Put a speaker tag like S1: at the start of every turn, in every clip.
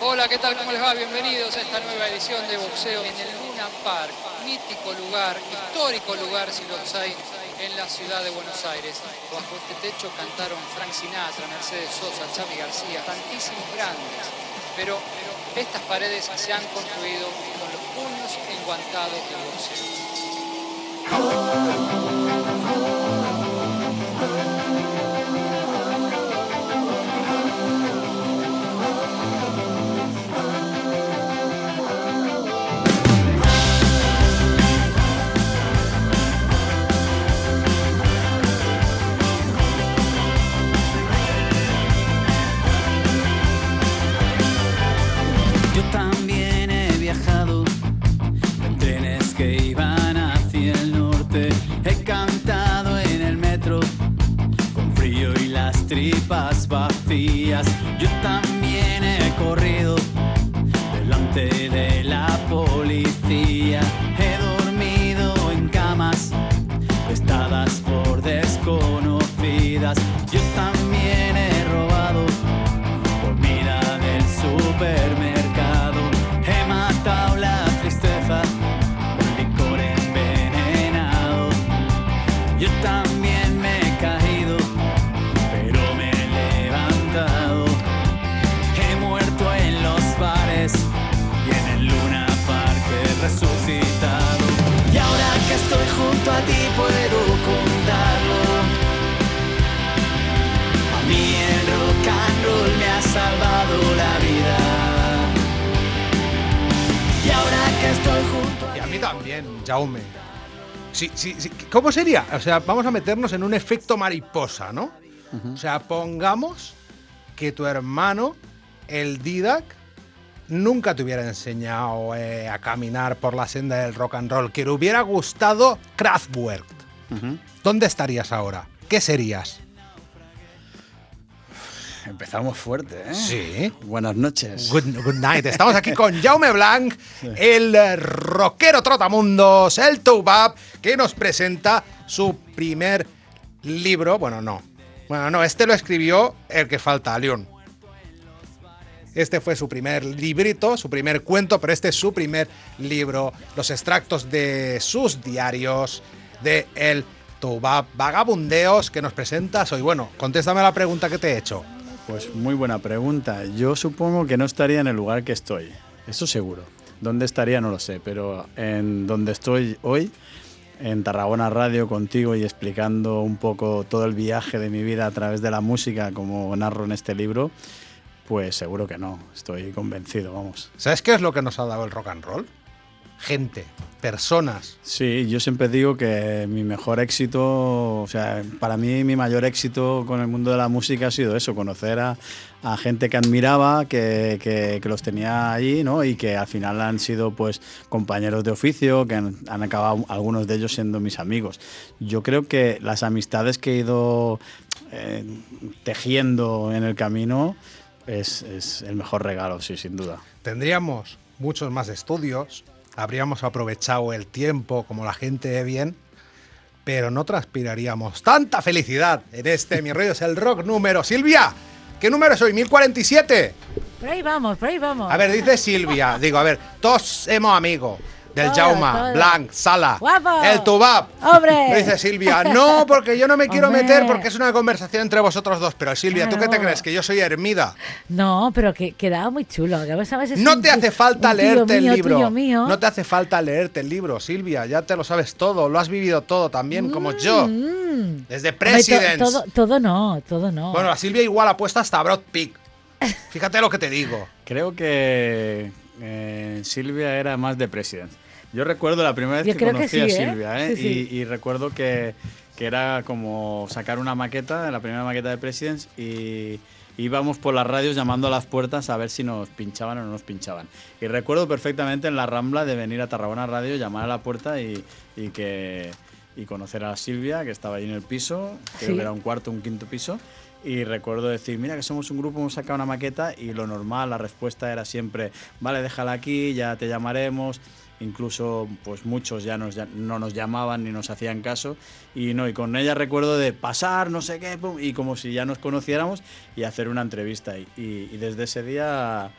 S1: Hola, ¿qué tal? ¿Cómo les va? Bienvenidos a esta nueva edición de boxeo en el Luna Park, mítico lugar, histórico lugar si los hay en la ciudad de Buenos Aires. Bajo este techo cantaron Frank Sinatra, Mercedes Sosa, Xavi García, tantísimos grandes. Pero, estas paredes se han construido con los puños enguantados del boxeo.
S2: Yo también ti puedo contarlo. A mí el rock and roll me ha salvado la vida. Y ahora que estoy junto a
S3: Y a mí también, Jaume. Sí, sí, sí. ¿Cómo sería? O sea, vamos a meternos en un efecto mariposa, ¿no? O sea, pongamos que tu hermano, el Didac, nunca te hubiera enseñado eh, a caminar por la senda del rock and roll, que le hubiera gustado Kraftwerk. ¿Dónde estarías ahora? ¿Qué serías?
S4: Empezamos fuerte, ¿eh?
S3: Sí.
S4: Buenas noches.
S3: Good, good night. Estamos aquí con Jaume Blanc, el eh, rockero trotamundos, el Toubab, que nos presenta su primer libro. Bueno, no. Bueno, no, este lo escribió el que falta, León. Este fue su primer librito, su primer cuento, pero este es su primer libro. Los extractos de sus diarios de El. Vagabundeos que nos presentas hoy. Bueno, contéstame la pregunta que te he hecho.
S4: Pues muy buena pregunta. Yo supongo que no estaría en el lugar que estoy. Eso seguro. ¿Dónde estaría? No lo sé. Pero en donde estoy hoy, en Tarragona Radio contigo y explicando un poco todo el viaje de mi vida a través de la música, como narro en este libro, pues seguro que no. Estoy convencido, vamos.
S3: ¿Sabes qué es lo que nos ha dado el rock and roll? Gente, personas.
S4: Sí, yo siempre digo que mi mejor éxito, o sea, para mí mi mayor éxito con el mundo de la música ha sido eso, conocer a, a gente que admiraba, que, que- que los tenía allí, ¿no? Y que al final han sido, pues, compañeros de oficio, que han, han acabado algunos de ellos siendo mis amigos. Yo creo que las amistades que he ido eh, tejiendo en el camino es, es el mejor regalo, sí, sin duda.
S3: Tendríamos muchos más estudios, habríamos aprovechado el tiempo como la gente de bien, pero no transpiraríamos tanta felicidad en este Mi Rollo es el Rock número. Silvia, ¿qué número es hoy? ¿1047?
S5: Por ahí vamos, por ahí vamos.
S3: A ver, dice Silvia. Digo, a ver, todos somos amigos. Del Jauma. Blanc, Sala,
S5: Guapo.
S3: el Tubab.
S5: ¡Hombre!
S3: Dice Silvia, no, porque yo no me quiero
S5: Hombre.
S3: meter porque es una conversación entre vosotros dos. Pero Silvia, ¿tú qué te crees? ¿Que yo soy Hermida?
S5: No, pero que quedaba muy chulo. que sabes, es
S3: No
S5: un
S3: te hace falta leerte
S5: mío,
S3: el libro.
S5: mío.
S3: No te hace falta leerte el libro, Silvia. Ya te lo sabes todo. Lo has vivido todo también, como yo.
S5: Mm.
S3: Desde
S5: Hombre, to-
S3: Presidents.
S5: todo, todo no, todo no.
S3: Bueno, la Silvia igual ha puesto hasta Broad Peak. Fíjate lo que te digo.
S4: Creo que eh, Silvia era más de President. Yo recuerdo la primera vez
S5: Yo
S4: que conocí a
S5: ¿eh?
S4: Silvia, ¿eh?
S5: Sí.
S4: Y, y recuerdo que, que era como sacar una maqueta, la primera maqueta de Presidents, y íbamos por las radios llamando a las puertas a ver si nos pinchaban o no nos pinchaban. Y recuerdo perfectamente en la Rambla de venir a Tarragona Radio, llamar a la puerta y, y que y conocer a Silvia, que estaba ahí en el piso, creo
S5: Sí.
S4: que era un cuarto, un quinto piso, y recuerdo decir, mira que somos un grupo, hemos sacado una maqueta, y lo normal, la respuesta era siempre, vale, déjala aquí, ya te llamaremos, incluso pues muchos ya, nos, ya no nos llamaban ni nos hacían caso, y no, y con ella recuerdo de pasar, no sé qué, pum, y como si ya nos conociéramos, y hacer una entrevista, y, y- y desde ese día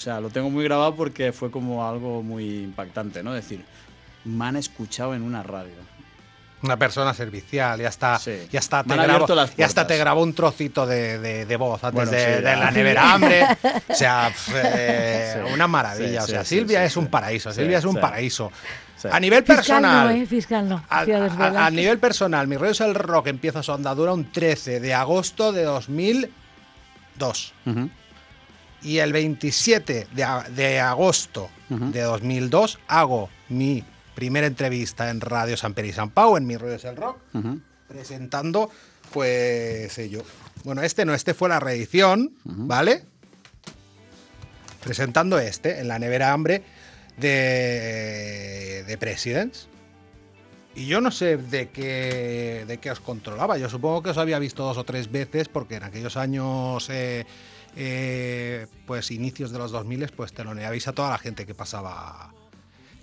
S4: sea, lo tengo muy grabado porque fue como algo muy impactante, ¿no? decir, me han escuchado en una radio.
S3: Una persona servicial, ya está,
S4: Sí.
S3: ya está, te grabo, ya hasta te grabó un trocito de, de- de voz antes
S4: Bueno,
S3: de,
S4: sí,
S3: de
S4: ya.
S3: la nevera hambre. O sea, pf, eh,
S4: Sí.
S3: una maravilla.
S4: Sí,
S3: o sea,
S4: sí,
S3: Silvia
S4: sí,
S3: es un paraíso.
S4: Sí,
S3: Silvia es un
S4: sí.
S3: paraíso.
S4: Sí.
S3: A nivel
S5: Fiscal
S3: personal.
S5: no, ¿eh? Fiscal no.
S3: A, nivel personal, Mi rollo es el rock empieza su andadura un 13 de agosto de 2002.
S4: Ujú.
S3: Y el 27 de, de agosto de 2002 hago mi primera entrevista en Radio San Pere y San Pau, en Mi rollo es el rock, presentando, pues, ello. Bueno, este no, este fue la reedición, ¿vale? Presentando este, en la nevera hambre de, de Presidents. Y yo no sé de qué, de qué os controlaba. Yo supongo que os había visto dos o tres veces porque en aquellos años, eh, eh, pues inicios de los 2000, pues teloneabais a toda la gente que pasaba,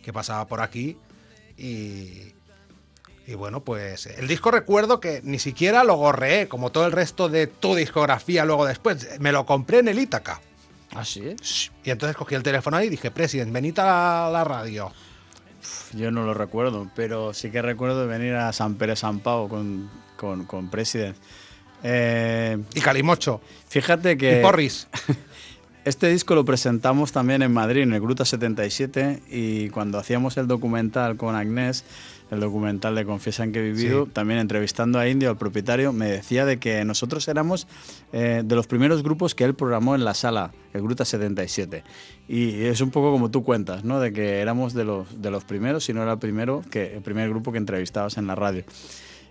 S3: que pasaba por aquí. Y, y bueno, pues el disco recuerdo que ni siquiera lo gorreé, como todo el resto de tu discografía luego después. Me lo compré en el Ítaca.
S4: ¿Ah, sí?
S3: Y entonces cogí el teléfono ahí y dije, President, venid a la radio.
S4: Yo no lo recuerdo, pero sí que recuerdo venir a San Pérez San Pau con, con, con President. Eh,
S3: Y Calimocho.
S4: fíjate que
S3: Y Porris.
S4: este disco lo presentamos también en Madrid, en el Gruta 77, y cuando hacíamos el documental con Agnés, el documental de Confiesan que he vivido,
S3: Sí.
S4: también entrevistando a Indio, al propietario, me decía de que nosotros éramos eh, de los primeros grupos que él programó en la sala, el Gruta 77. Y es un poco como tú cuentas, ¿no? De que éramos de los, de los primeros, si no era el primero, que, el primer grupo que entrevistabas en la radio.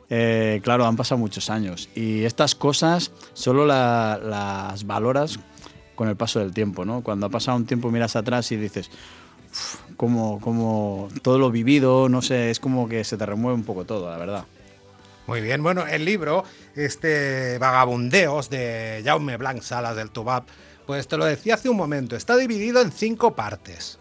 S4: Eh, claro, han pasado muchos años y estas cosas solo la- las valoras con el paso del tiempo, ¿no? Cuando ha pasado un tiempo miras atrás y dices, "Uf, como, como todo lo vivido, no sé, es como que se te remueve un poco todo, la verdad.
S3: Muy bien, bueno, el libro, este Vagabundeos de Jaume Blanc Salas del Tubap, pues te lo decía hace un momento, está dividido en cinco partes.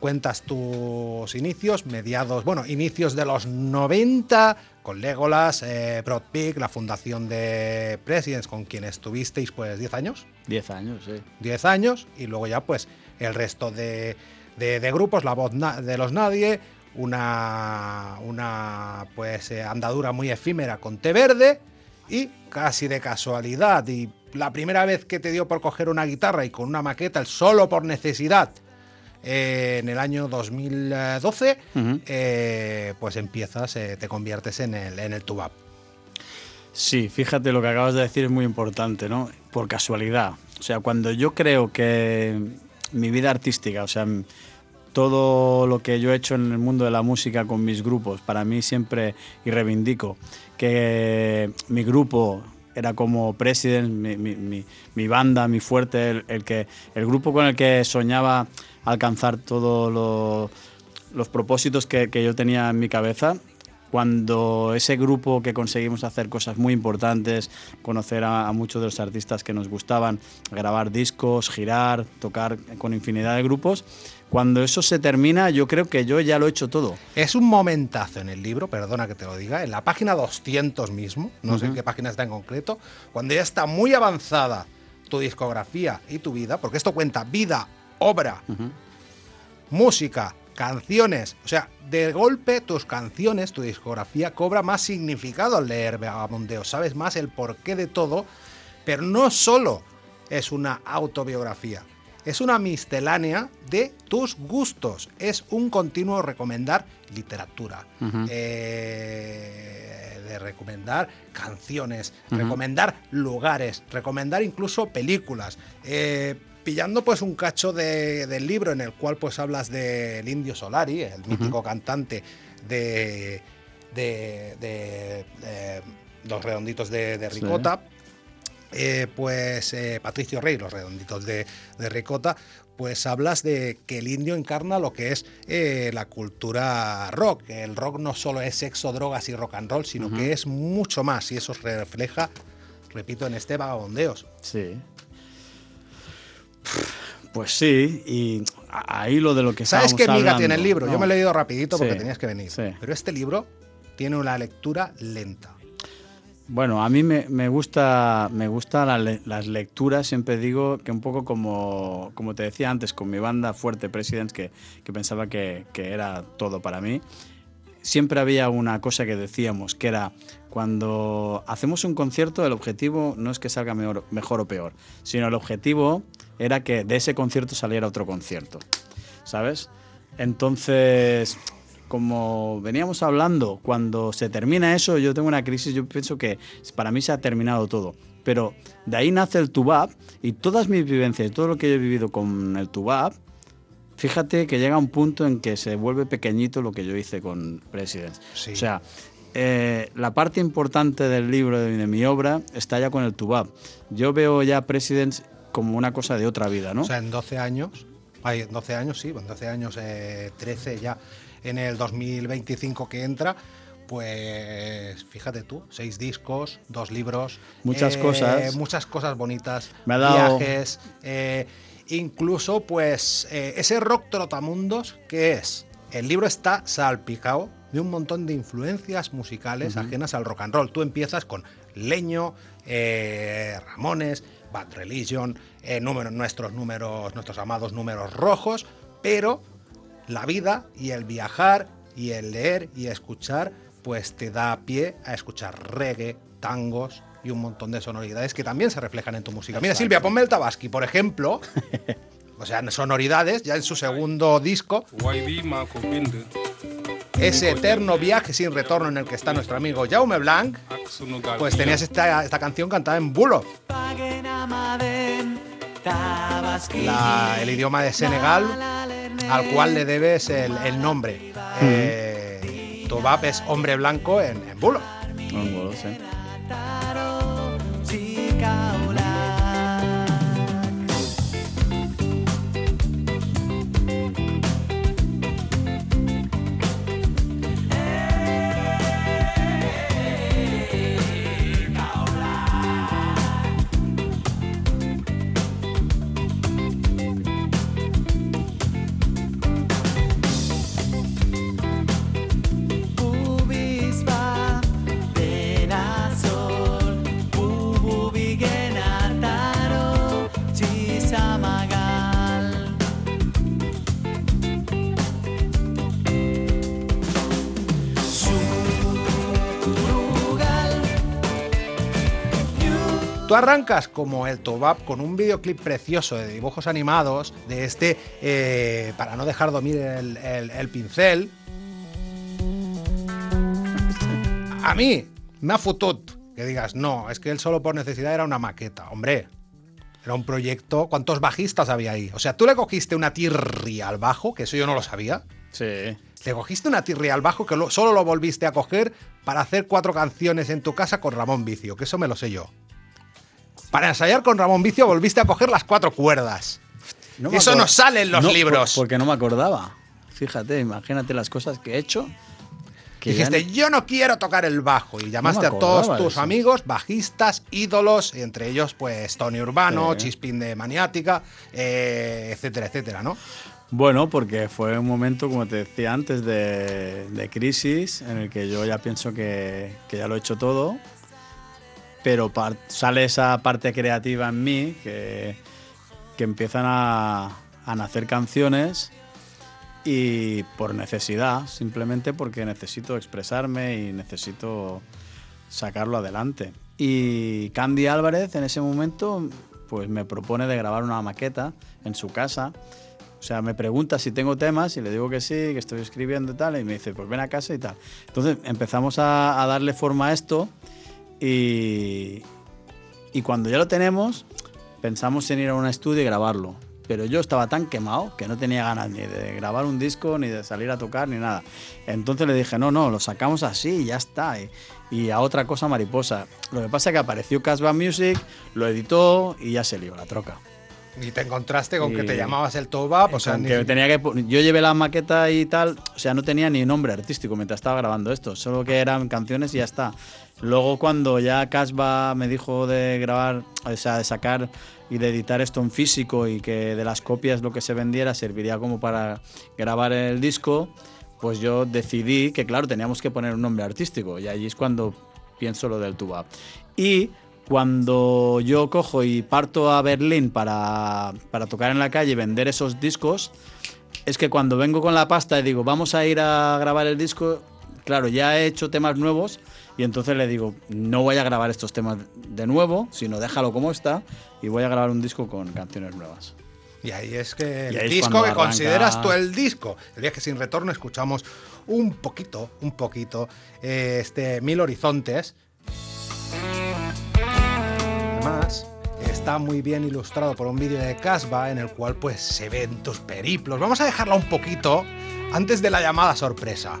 S3: Cuentas tus inicios, mediados, bueno, inicios de los 90 con Legolas, eh, Broad Peak, la fundación de Presidents con quien estuvisteis pues 10 años.
S4: Diez años, sí.
S3: 10 años y luego ya pues el resto de, de- de grupos, la voz de los nadie, una, una pues eh, andadura muy efímera con té verde y casi de casualidad y la primera vez que te dio por coger una guitarra y con una maqueta, el solo por necesidad, eh, en el año 2012,
S4: Ujú.
S3: eh, pues empiezas, eh, te conviertes en el, en el tubap.
S4: Sí, fíjate lo que acabas de decir es muy importante, ¿no? Por casualidad. O sea, cuando yo creo que mi vida artística, o sea, todo lo que yo he hecho en el mundo de la música con mis grupos, para mí siempre, y reivindico, que mi grupo era como President, mi, mi- mi- mi banda, mi fuerte, el, el que, el grupo con el que soñaba alcanzar todos lo- los propósitos que, que yo tenía en mi cabeza, cuando ese grupo que conseguimos hacer cosas muy importantes, conocer a, a muchos de los artistas que nos gustaban, grabar discos, girar, tocar con infinidad de grupos, cuando eso se termina yo creo que yo ya lo he hecho todo.
S3: Es un momentazo en el libro, perdona que te lo diga, en la página 200 mismo, no sé en qué página está en concreto, cuando ya está muy avanzada tu discografía y tu vida, porque esto cuenta vida, obra, música, canciones, o sea, de golpe tus canciones, tu discografía cobra más significado al leer Vagabundeo, sabes más el porqué de todo, pero no solo es una autobiografía, es una miscelánea de tus gustos, es un continuo recomendar literatura, eh, de recomendar canciones, recomendar lugares, recomendar incluso películas. eh, pillando pues un cacho de- del libro en el cual pues hablas del Indio Solari, el mítico cantante de, de, de- de Los Redonditos de,
S4: Sí.
S3: Ricota, eh, pues eh, Patricio Rey, Los Redonditos de, de Ricota, pues hablas de que el indio encarna lo que es eh, la cultura rock. El rock no solo es sexo, drogas y rock and roll, sino que es mucho más y eso se refleja, repito, en este Vagabondeos.
S4: Sí. Pues sí, y ahí lo de lo que
S3: ¿Sabes qué miga
S4: hablando,
S3: tiene el libro? Yo me lo he leído rapidito porque
S4: Sí,
S3: tenías que venir.
S4: sí.
S3: Pero este libro tiene una lectura lenta.
S4: Bueno, a mí me, me gusta, me gusta la las lecturas, siempre digo que un poco como, como te decía antes, con mi banda Fuerte Presidents, que, que pensaba que, que era todo para mí, siempre había una cosa que decíamos, que era cuando hacemos un concierto, el objetivo no es que salga mejor, mejor o peor, sino el objetivo era que de ese concierto saliera otro concierto, ¿sabes? Entonces, como veníamos hablando, cuando se termina eso, yo tengo una crisis, yo pienso que para mí se ha terminado todo. Pero de ahí nace el Tubab y todas mis vivencias, todo lo que yo he vivido con el Tubab, fíjate que llega un punto en que se vuelve pequeñito lo que yo hice con Presidents.
S3: Sí.
S4: O sea, eh, la parte importante del libro, de, de mi obra, está ya con el Tubab. Yo veo ya Presidents como una cosa de otra vida, ¿no?
S3: O sea, en 12 años, ay, 12 años, sí, en 12 años, eh, 13 ya, en el 2025 que entra, pues fíjate tú, seis discos, dos libros.
S4: Muchas cosas.
S3: Muchas cosas bonitas,
S4: Me ha dado-
S3: viajes, eh, incluso pues eh, ese rock trotamundos que es. El libro está salpicado de un montón de influencias musicales ajenas al rock and roll. Tú empiezas con Leño, eh, Ramones, Bad Religion, eh, números, nuestros números, nuestros amados números rojos, pero la vida y el viajar y el leer y escuchar, pues te da pie a escuchar reggae, tangos y un montón de sonoridades que también se reflejan en tu música. Mira, Silvia, ponme el Tabaski, por ejemplo. O sea, sonoridades, ya en su segundo disco, ese eterno viaje sin retorno en el que está nuestro amigo Jaume Blanc, pues tenías esta, esta canción cantada en Bulo, la- el idioma de Senegal, al cual le debes el, el nombre. Eh, Tobap es hombre blanco en, en Bulo.
S4: No, bueno, sí.
S3: Tú arrancas como el Tobap con un videoclip precioso de dibujos animados de este, eh, para no dejar dormir el, el- el pincel. A mí me ha futut que digas, no, es que él solo por necesidad era una maqueta. Hombre, era un proyecto. ¿Cuántos bajistas había ahí? O sea, tú le cogiste una tirria al bajo, que eso yo no lo sabía.
S4: Sí.
S3: Le cogiste una tirria al bajo que lo- solo lo volviste a coger para hacer cuatro canciones en tu casa con Ramón Vicio, que eso me lo sé yo. Para ensayar con Ramón Vicio volviste a coger las cuatro cuerdas.
S4: No
S3: Eso no sale en los
S4: No,
S3: libros.
S4: por- porque no me acordaba. Fíjate, imagínate las cosas que he hecho. que
S3: Dijiste, yo no quiero tocar el bajo. Y llamaste a
S4: acordaba
S3: todos tus
S4: eso.
S3: amigos, bajistas, ídolos, entre ellos, pues, Tony Urbano,
S4: Sí.
S3: Chispín de Maniática, eh, etcétera, etcétera, ¿no?
S4: Bueno, porque fue un momento, como te decía antes, de, de crisis en el que yo ya pienso que, que ya lo he hecho todo, pero sale esa parte creativa en mí que, que empiezan a, a nacer canciones y por necesidad, simplemente porque necesito expresarme y necesito sacarlo adelante. Y Candy Álvarez en ese momento pues me propone de grabar una maqueta en su casa. O sea, me pregunta si tengo temas y le digo que sí, que estoy escribiendo y tal, y me dice, pues ven a casa y tal. Entonces empezamos a, a darle forma a esto y, y cuando ya lo tenemos, pensamos en ir a un estudio y grabarlo. Pero yo estaba tan quemado que no tenía ganas ni de grabar un disco, ni de salir a tocar, ni nada. Entonces le dije, no, no, lo sacamos así y ya está. Y, y a otra cosa mariposa. Lo que pasa es que apareció Casbah Music, lo editó y ya se lió la troca.
S3: Y te encontraste con que te llamabas el Tobap, o sea, ni-
S4: que tenía que yo llevé la maqueta y tal, o sea, no tenía ni nombre artístico mientras estaba grabando esto, solo que eran canciones y ya está. Luego cuando ya Casbah me dijo de grabar, o sea, de sacar y de editar esto en físico y que de las copias lo que se vendiera serviría como para grabar el disco, pues yo decidí que claro, teníamos que poner un nombre artístico y allí es cuando pienso lo del tuba. Y cuando yo cojo y parto a Berlín para, para tocar en la calle y vender esos discos, es que cuando vengo con la pasta y digo, vamos a ir a grabar el disco, claro, ya he hecho temas nuevos y entonces le digo, no voy a grabar estos temas de nuevo, sino déjalo como está y voy a grabar un disco con canciones nuevas.
S3: Y ahí es que el
S4: es
S3: disco que
S4: arranca-
S3: consideras tú el disco. El viaje sin retorno escuchamos un poquito, un poquito, eh, este Mil Horizontes. Además, está muy bien ilustrado por un vídeo de Casba en el cual pues se ven tus periplos. Vamos a dejarla un poquito antes de la llamada sorpresa.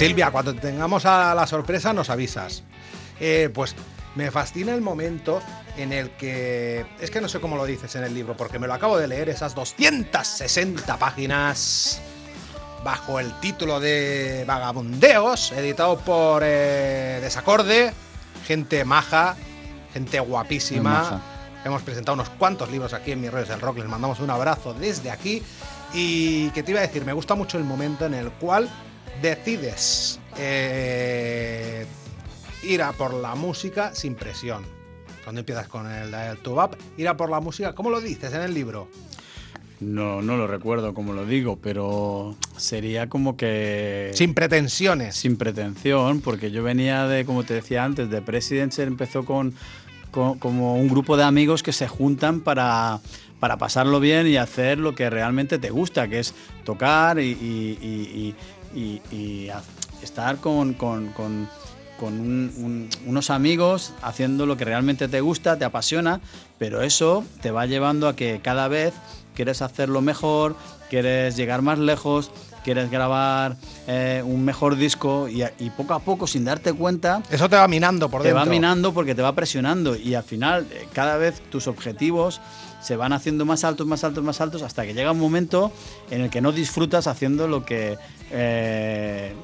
S3: Silvia, cuando tengamos a la sorpresa nos avisas. Eh, pues me fascina el momento en el que... Es que no sé cómo lo dices en el libro, porque me lo acabo de leer, esas 260 páginas bajo el título de Vagabundeos, editado por eh, Desacorde, gente maja, gente guapísima. Hemos presentado unos cuantos libros aquí en Mis Redes del Rock, les mandamos un abrazo desde aquí. Y que te iba a decir, me gusta mucho el momento en el cual decides eh, ir a por la música sin presión. Cuando empiezas con el, el tubap, ir a por la música, ¿cómo lo dices en el libro?
S4: No, no lo recuerdo como lo digo, pero sería como que...
S3: Sin pretensiones.
S4: sin pretensión, porque yo venía de, como te decía antes, de Presidents, empezó con, con- como un grupo de amigos que se juntan para, para pasarlo bien y hacer lo que realmente te gusta, que es tocar y, estar con, con- con- con un- un- unos amigos haciendo lo que realmente te gusta, te apasiona, pero eso te va llevando a que cada vez quieres hacerlo mejor, quieres llegar más lejos, quieres grabar eh, un mejor disco y, poco a poco, sin darte cuenta,
S3: Eso te va minando por
S4: te
S3: dentro.
S4: va minando porque te va presionando y al final eh, cada vez tus objetivos se van haciendo más altos, más altos, más altos hasta que llega un momento en el que no disfrutas haciendo lo que eh,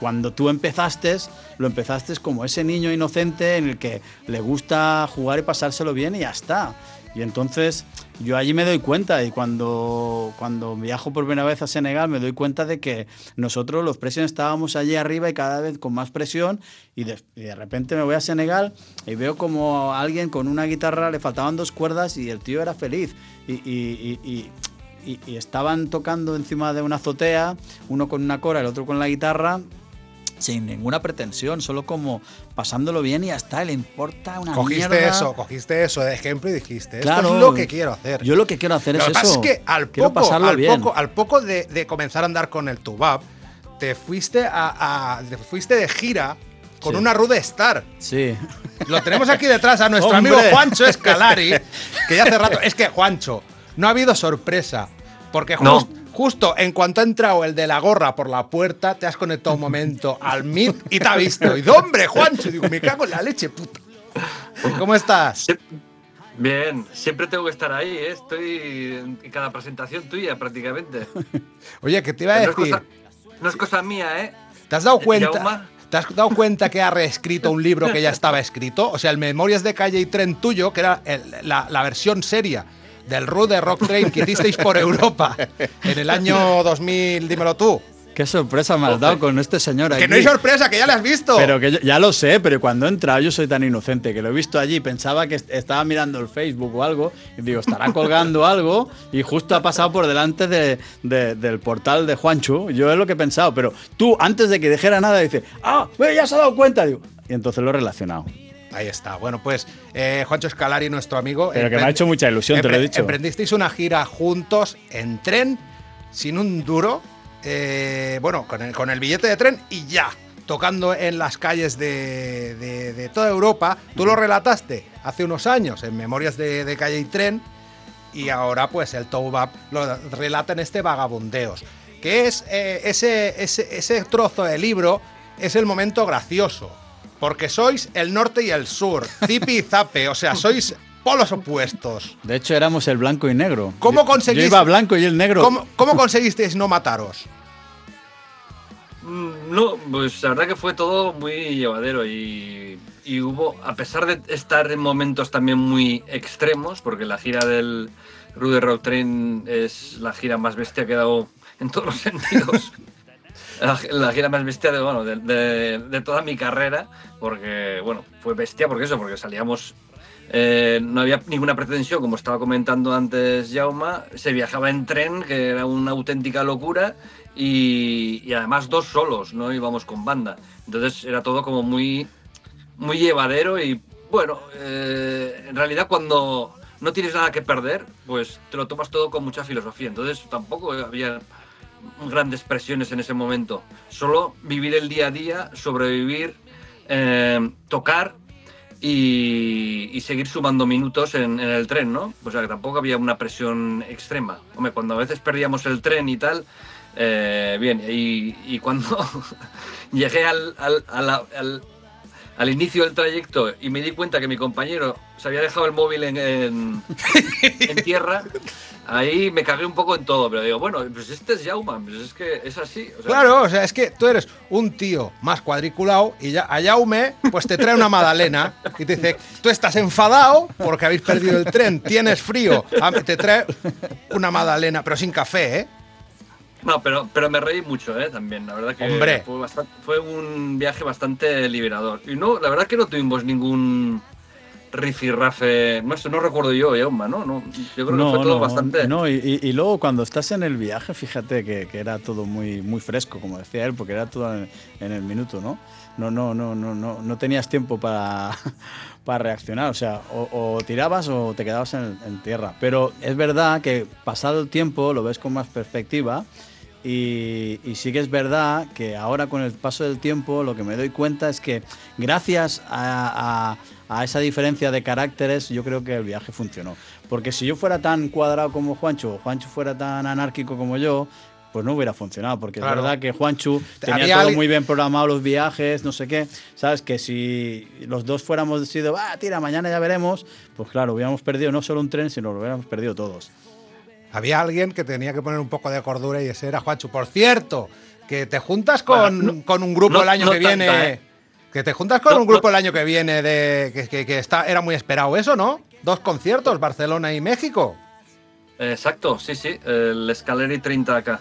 S4: cuando tú empezaste, lo empezaste como ese niño inocente en el que le gusta jugar y pasárselo bien y ya está. Y entonces yo allí me doy cuenta y cuando, cuando viajo por primera vez a Senegal me doy cuenta de que nosotros los presiones estábamos allí arriba y cada vez con más presión y de, y de repente me voy a Senegal y veo como a alguien con una guitarra le faltaban dos cuerdas y el tío era feliz. Y- y- y estaban tocando encima de una azotea, uno con una cora, el otro con la guitarra sin ninguna pretensión, solo como pasándolo bien y hasta le importa una
S3: Cogiste
S4: mierda.
S3: eso, cogiste eso de ejemplo y dijiste, esto
S4: Claro.
S3: es lo que quiero hacer.
S4: Yo lo que quiero hacer
S3: Lo
S4: es
S3: que pasa es que al
S4: quiero
S3: poco, al
S4: bien.
S3: poco, al poco de, de comenzar a andar con el tubab, te fuiste a, a- te fuiste de gira con
S4: Sí.
S3: una Rude Star.
S4: Sí.
S3: Lo tenemos aquí detrás a nuestro
S4: ¡Hombre!
S3: amigo Juancho Escalari, que ya hace rato. Es que, Juancho, no ha habido sorpresa. Porque
S6: No.
S3: Justo en cuanto ha entrado el de la gorra por la puerta, te has conectado un momento al Meet y te ha visto. Y digo, hombre, Juancho, digo, me cago en la leche, puta. ¿Cómo estás?
S6: Bien, siempre tengo que estar ahí, ¿eh? estoy en cada presentación tuya prácticamente.
S3: Oye, que te iba a
S6: No es,
S3: decir,
S6: cosa, no es cosa mía, ¿eh?
S3: ¿te has dado cuenta?
S6: Yauma.
S3: ¿Te has dado cuenta que ha reescrito un libro que ya estaba escrito? O sea, el Memorias de Calle y Tren tuyo, que era el- la, la versión seria del Rude Rock Train que hicisteis por Europa en el año 2000, dímelo tú,
S4: Qué sorpresa me has dado con este señor aquí.
S3: Que no hay sorpresa, que ya le has visto.
S4: Pero que yo- ya lo sé, pero cuando he entrado yo soy tan inocente que lo he visto allí, pensaba que est- estaba mirando el Facebook o algo y digo, estará colgando algo y justo ha pasado por delante de- de- del portal de Juancho. Yo es lo que he pensado, pero tú antes de que dijera nada dices, ah, ya se ha dado cuenta. Digo, y entonces lo he relacionado.
S3: Ahí está. Bueno, pues eh, Juancho Escalari, nuestro amigo.
S4: Pero que me ha hecho mucha ilusión, te lo he dicho.
S3: Emprendisteis una gira juntos en tren, sin un duro. eh, bueno, con el, con el billete de tren y ya. Tocando en las calles de, de- de toda Europa. Tú lo relataste hace unos años en Memorias de, de Calle y Tren. Y ahora, pues, el Toubab lo relata en este Vagabundeos. Que es eh, ese, ese, ese trozo de libro, es el momento gracioso. Porque sois el norte y el sur, zipi y zape, o sea, sois polos opuestos.
S4: De hecho, éramos el blanco y negro.
S3: ¿Cómo conseguís-
S4: Yo iba blanco y el negro.
S3: ¿Cómo, cómo conseguisteis no mataros?
S6: Mm, No, pues la verdad que fue todo muy llevadero y, y hubo, a pesar de estar en momentos también muy extremos, porque la gira del Rude Rock Train es la gira más bestia que he dado en todos los sentidos. La, la gira más bestia de, bueno, de, de- toda mi carrera, porque, bueno, fue bestia porque eso, porque salíamos, eh, no había ninguna pretensión, como estaba comentando antes Jauma, se viajaba en tren, que era una auténtica locura, y, y además dos solos, no íbamos con banda. Entonces era todo como muy, muy llevadero y, bueno, eh, en realidad cuando no tienes nada que perder, pues te lo tomas todo con mucha filosofía. Entonces tampoco había grandes presiones en ese momento. Solo vivir el día a día, sobrevivir, eh, tocar y, seguir sumando minutos en, el tren, ¿no? O sea que tampoco había una presión extrema. Hombre, cuando a veces perdíamos el tren y tal, eh, bien, y, y cuando llegué al, al- inicio del trayecto y me di cuenta que mi compañero se había dejado el móvil en- en tierra, ahí me cagué un poco en todo, pero digo, bueno, pues este es Jaume, pues es que es así. o sea,
S3: Claro, o sea, es que tú eres un tío más cuadriculado y ya a Jaume pues te trae una magdalena y te dice, tú estás enfadado porque habéis perdido el tren, tienes frío, ah, te trae una magdalena, pero sin café, ¿eh?
S6: No, pero, pero me reí mucho, ¿eh? También, la verdad que
S3: Hombre.
S6: Fue, bastante- fue un viaje bastante liberador. Y no, la verdad que no tuvimos ningún rifirrafe, no sé, no recuerdo yo, Jaume, ¿no? no yo creo que fue todo bastante...
S4: no, y, y- y luego cuando estás en el viaje, fíjate que, que era todo muy, muy fresco, como decía él, porque era todo en, en el minuto, ¿no? No, no, no, no, no, no tenías tiempo para, para reaccionar, o sea, o, o tirabas o te quedabas en, en tierra. Pero es verdad que pasado el tiempo lo ves con más perspectiva y, y sí que es verdad que ahora con el paso del tiempo lo que me doy cuenta es que gracias a, a- a esa diferencia de caracteres yo creo que el viaje funcionó. Porque si yo fuera tan cuadrado como Juancho o Juancho fuera tan anárquico como yo, pues no hubiera funcionado. Porque
S3: Claro.
S4: es verdad que Juancho tenía
S3: Había
S4: todo
S3: alguien-
S4: muy bien programado los viajes, no sé qué. Sabes que si los dos fuéramos decidido, ah, tira, mañana ya veremos, pues claro, hubiéramos perdido no solo un tren, sino lo hubiéramos perdido todos.
S3: Había alguien que tenía que poner un poco de cordura y ese era Juancho. Por cierto, que te juntas con,
S6: Bueno, no-
S3: con un grupo
S6: no-
S3: el año
S6: no
S3: que viene.
S6: ¿eh?
S3: Que te juntas con
S6: No,
S3: un grupo
S6: no-
S3: el año que viene de que, que- que está, era muy esperado eso, ¿no? Dos conciertos, Barcelona y México.
S6: Exacto, sí, sí, el Scaleri 30K.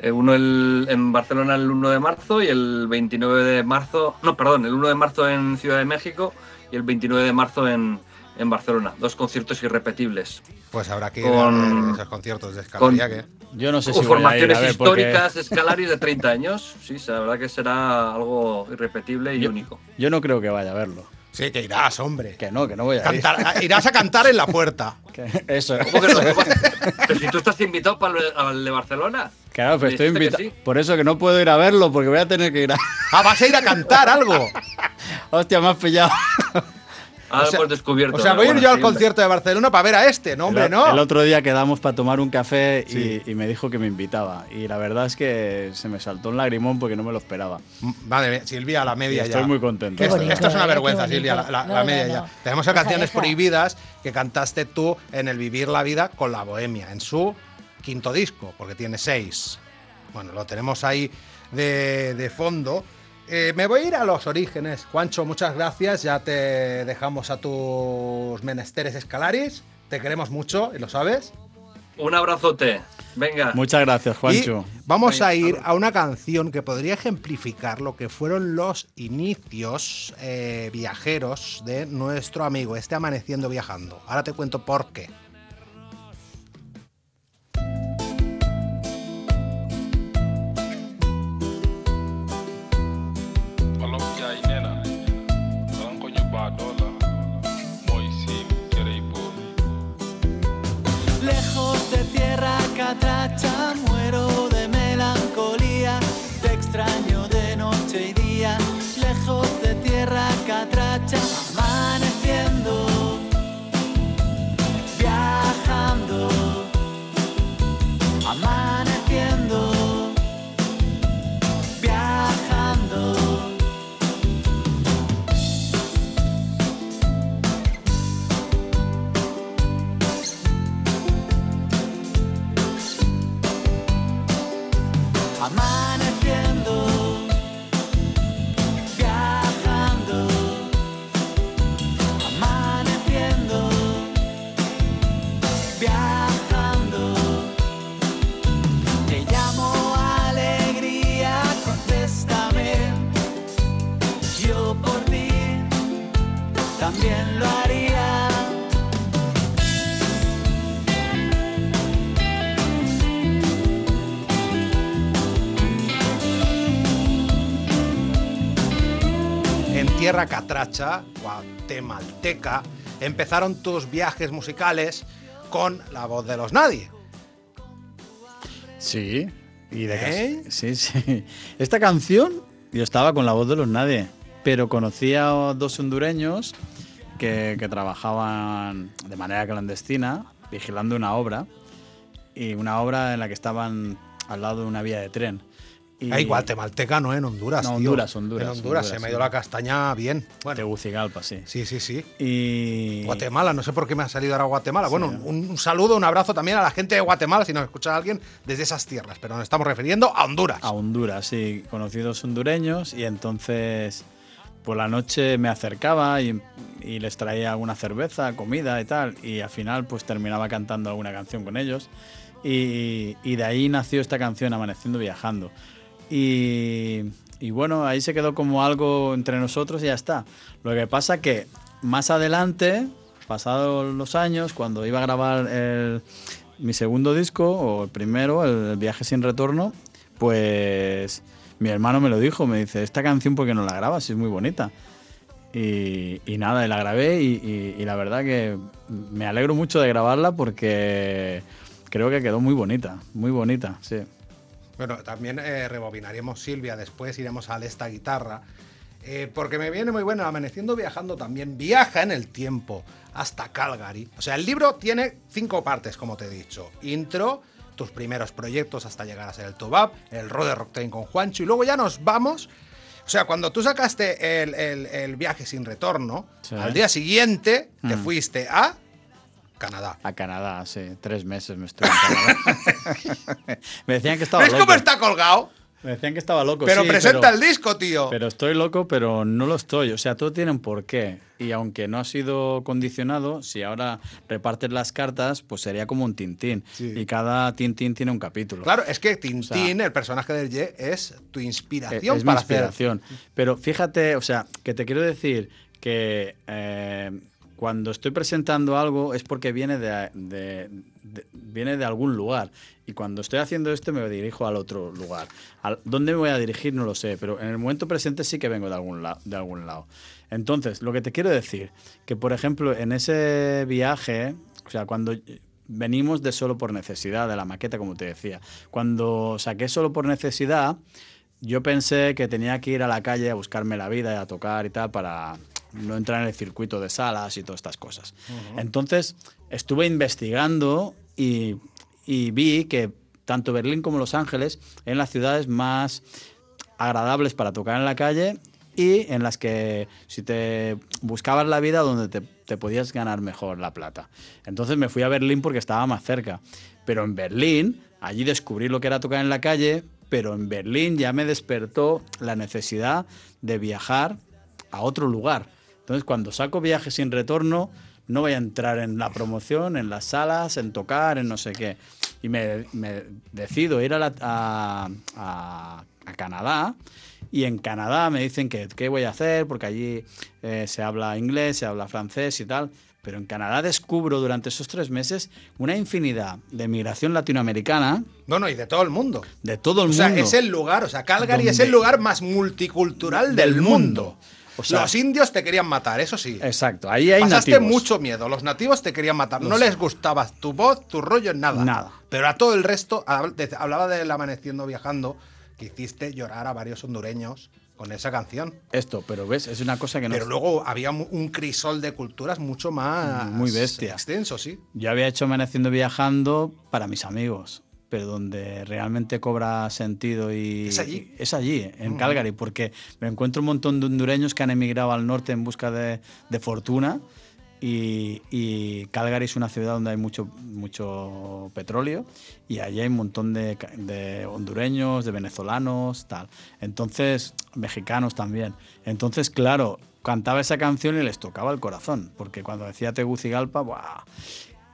S6: Eh, uno el- en Barcelona el 1 de marzo y el 29 de marzo, no, perdón, el 1 de marzo en Ciudad de México y el 29 de marzo en, en Barcelona. Dos conciertos irrepetibles.
S3: Pues habrá que ir
S6: Con-
S3: a ver esos conciertos de Escalabria, que
S4: Yo no sé si voy a ir,
S6: formaciones
S4: a ver, porque-
S6: históricas, Scalaris de 30 años. Sí, la verdad que será algo irrepetible y
S4: Yo-
S6: único.
S4: Yo no creo que vaya a verlo.
S3: Sí, que irás, hombre.
S4: Que no, que no voy a ir.
S3: Cantar- irás a cantar en la puerta.
S4: Que- Eso.
S6: ¿Cómo que no? Pero si tú estás invitado para el, de Barcelona.
S4: Claro, pero estoy invitado.
S6: sí.
S4: Por eso que no puedo ir a verlo, porque voy a tener que ir a.
S3: Ah, vas a ir a cantar algo.
S4: Hostia, me has pillado.
S6: Ahora
S3: O sea-
S6: hemos descubierto.
S3: O sea, voy a ir yo al concierto de Barcelona para ver a este, no, hombre,
S4: el,
S3: no.
S4: el otro día quedamos para tomar un café y-
S3: Sí.
S4: y, me dijo que me invitaba. Y la verdad es que se me saltó un lagrimón porque no me lo esperaba.
S3: Vale, bien, Silvia, la media ya.
S4: estoy muy contento.
S3: Esto,
S5: bonito,
S3: esto es una
S5: ¿eh?
S3: vergüenza. Silvia, la, la-
S5: No,
S3: la
S5: no,
S3: media
S5: no.
S3: ya. Tenemos
S5: Deja,
S3: canciones
S5: deja.
S3: prohibidas que cantaste tú en el Vivir la Vida con la Bohemia, en su quinto disco, porque tiene seis. Bueno, lo tenemos ahí de, de fondo. Eh, me voy a ir a los orígenes. Juancho, muchas gracias. Ya te dejamos a tus menesteres escalaris. Te queremos mucho y lo sabes.
S6: Un abrazote. Venga.
S4: Muchas gracias,
S3: Y
S4: Juancho.
S3: vamos a ir a una canción que podría ejemplificar lo que fueron los inicios eh, viajeros de nuestro amigo, este amaneciendo viajando. Ahora te cuento por qué. Guatemalteca, empezaron tus viajes musicales con la voz de los nadie.
S4: Sí, y de
S3: ¿Eh?
S4: Sí, sí. Esta canción yo estaba con la voz de los nadie, pero conocía a dos hondureños que, que trabajaban de manera clandestina vigilando una obra y una obra en la que estaban al lado de una vía de tren. Y
S3: Ay, guatemalteca no en Honduras.
S4: No,
S3: tío.
S4: Honduras, Honduras,
S3: En Honduras, se me ha ido
S4: sí.
S3: la castaña bien. Bueno,
S4: Tegucigalpa, sí.
S3: sí, sí, sí.
S4: Y
S3: Guatemala, no sé por qué me ha salido ahora Guatemala. Bueno, un, un saludo, un abrazo también a la gente de Guatemala, si nos escucha alguien desde esas tierras, pero nos estamos refiriendo a Honduras.
S4: A Honduras, sí, conocidos hondureños y entonces por la noche me acercaba y, y les traía alguna cerveza, comida y tal y al final pues terminaba cantando alguna canción con ellos y, y de ahí nació esta canción Amaneciendo Viajando y, bueno, ahí se quedó como algo entre nosotros y ya está. Lo que pasa que más adelante, pasados los años, cuando iba a grabar el- mi segundo disco, o el primero, el Viaje sin Retorno, pues mi hermano me lo dijo, me dice, esta canción ¿por qué no la grabas? Es muy bonita. Y, nada, la grabé y- y la verdad que me alegro mucho de grabarla porque creo que quedó muy bonita, muy bonita, sí.
S3: Bueno, también eh, rebobinaremos Silvia, después iremos a esta guitarra, eh, porque me viene muy bueno, Amaneciendo Viajando también viaja en el tiempo hasta Calgary. O sea, el libro tiene cinco partes, como te he dicho. Intro, tus primeros proyectos hasta llegar a ser el Tubab, el Road de Rocktrain con Juancho, y luego ya nos vamos... O sea, cuando tú sacaste el, el- el viaje sin retorno,
S4: Sí.
S3: al día siguiente te
S4: Mm.
S3: fuiste a Canadá.
S4: A Canadá, sí. Tres meses me estuve en Canadá. me decían que estaba
S3: ¿Ves
S4: loco.
S3: cómo está colgado?
S4: Me decían que estaba loco.
S3: Pero
S4: sí,
S3: presenta
S4: pero-
S3: el disco, tío.
S4: Pero estoy loco, pero no lo estoy. O sea, todo tiene un porqué. Y aunque no ha sido condicionado, si ahora repartes las cartas, pues sería como un Tintín.
S3: Sí.
S4: Y cada Tintín tiene un capítulo.
S3: Claro, es que Tintín,
S4: sea,
S3: el personaje del Ye, es tu inspiración
S4: es mi
S3: para
S4: inspiración. Pero fíjate, o sea, que te quiero decir que eh, cuando estoy presentando algo es porque viene de, viene de algún lugar. Y cuando estoy haciendo esto me dirijo al otro lugar. Al- ¿Dónde me voy a dirigir? No lo sé, pero en el momento presente sí que vengo de algún, de algún lado. Entonces, lo que te quiero decir, que por ejemplo en ese viaje, o sea, cuando venimos de solo por necesidad, de la maqueta, como te decía, cuando saqué solo por necesidad, yo pensé que tenía que ir a la calle a buscarme la vida y a tocar y tal para no entrar en el circuito de salas y todas estas cosas. Entonces estuve investigando y, y vi que tanto Berlín como Los Ángeles eran las ciudades más agradables para tocar en la calle y en las que si te buscabas la vida donde te, te podías ganar mejor la plata. Entonces me fui a Berlín porque estaba más cerca. Pero en Berlín, allí descubrí lo que era tocar en la calle, pero en Berlín ya me despertó la necesidad de viajar a otro lugar. Entonces cuando saco viajes sin retorno, no voy a entrar en la promoción, en las salas, en tocar, en no sé qué. Y me, me decido ir a, la- a- a- a Canadá. Y en Canadá me dicen que qué voy a hacer, porque allí eh, se habla inglés, se habla francés y tal. Pero en Canadá descubro durante esos tres meses una infinidad de migración latinoamericana
S3: No, no, y de todo el mundo.
S4: de todo el
S3: O sea,
S4: mundo.
S3: es el lugar, o sea, Calgary es el lugar más multicultural del,
S4: Del
S3: mundo.
S4: mundo. O sea-
S3: los indios te querían matar, eso sí.
S4: Exacto, ahí hay
S3: Pasaste
S4: nativos.
S3: mucho miedo. Los nativos te querían matar. No les gustaba tu voz, tu rollo, nada.
S4: Nada.
S3: Pero a todo el resto, hablaba del amaneciendo viajando, que hiciste llorar a varios hondureños con esa canción.
S4: Esto, pero ves, es una cosa que no...
S3: Pero luego había un crisol de culturas mucho más
S4: Muy bestia.
S3: extenso, sí.
S4: Yo había hecho Amaneciendo Viajando para mis amigos, pero donde realmente cobra sentido y...
S3: Es allí.
S4: Es allí, en Calgary, porque me encuentro un montón de hondureños que han emigrado al norte en busca de, de fortuna y, y Calgary es una ciudad donde hay mucho, mucho petróleo y allí hay un montón de, de hondureños, de venezolanos, tal. Entonces, mexicanos también. Entonces, claro, cantaba esa canción y les tocaba el corazón, porque cuando decía Tegucigalpa, ¡buah!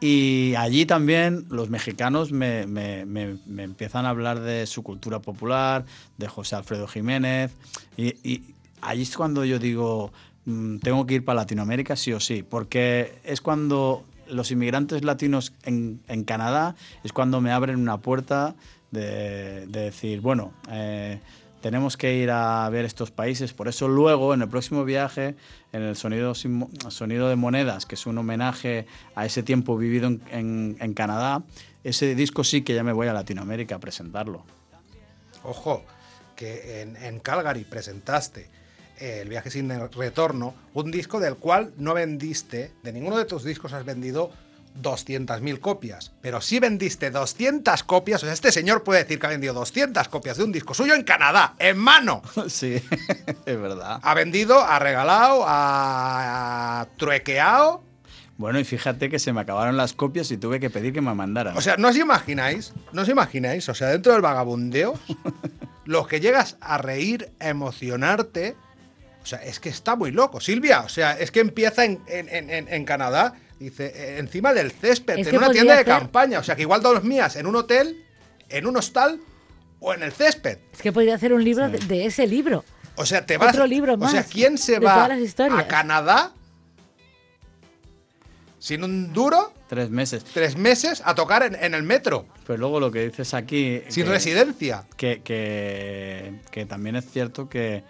S4: Y allí también los mexicanos me, me- me- empiezan a hablar de su cultura popular, de José Alfredo Jiménez. Y, allí es cuando yo digo, mm, tengo que ir para Latinoamérica sí o sí, porque es cuando los inmigrantes latinos en, en Canadá es cuando me abren una puerta de, de decir, bueno, eh, tenemos que ir a ver estos países. Por eso luego, en el próximo viaje, en el Sonido, de Monedas, que es un homenaje a ese tiempo vivido en, Canadá, ese disco sí que ya me voy a Latinoamérica a presentarlo.
S3: Ojo, que en, Calgary presentaste El viaje sin retorno, un disco del cual no vendiste, de ninguno de tus discos has vendido 200.000 copias, pero sí vendiste 200 copias, o sea, este señor puede decir que ha vendido 200 copias de un disco suyo en Canadá, en mano.
S4: sí, es verdad.
S3: Ha vendido, ha regalado, ha truequeado.
S4: Bueno, y fíjate que se me acabaron las copias y tuve que pedir que me mandaran.
S3: O sea, no os imagináis, no os imagináis, o sea, dentro del vagabundeo, los que llegas a reír, a emocionarte, o sea, es que está muy loco. Silvia, o sea, es que empieza en- en- en- en Canadá, dice, eh, encima del césped,
S5: Es
S3: en una tienda de
S5: hacer-
S3: campaña. O sea, que igual dormías en un hotel, en un hostal o en el césped.
S5: Es que podría hacer un libro de, de ese libro.
S3: O sea, te vas.
S5: Otro libro
S3: O sea,
S5: más
S3: ¿quién se va a Canadá sin un duro,
S4: Tres meses.
S3: tres meses, a tocar en, en el metro,
S4: Pero luego lo que dices aquí...
S3: sin
S4: que-
S3: residencia?
S4: que, que, que también es cierto que,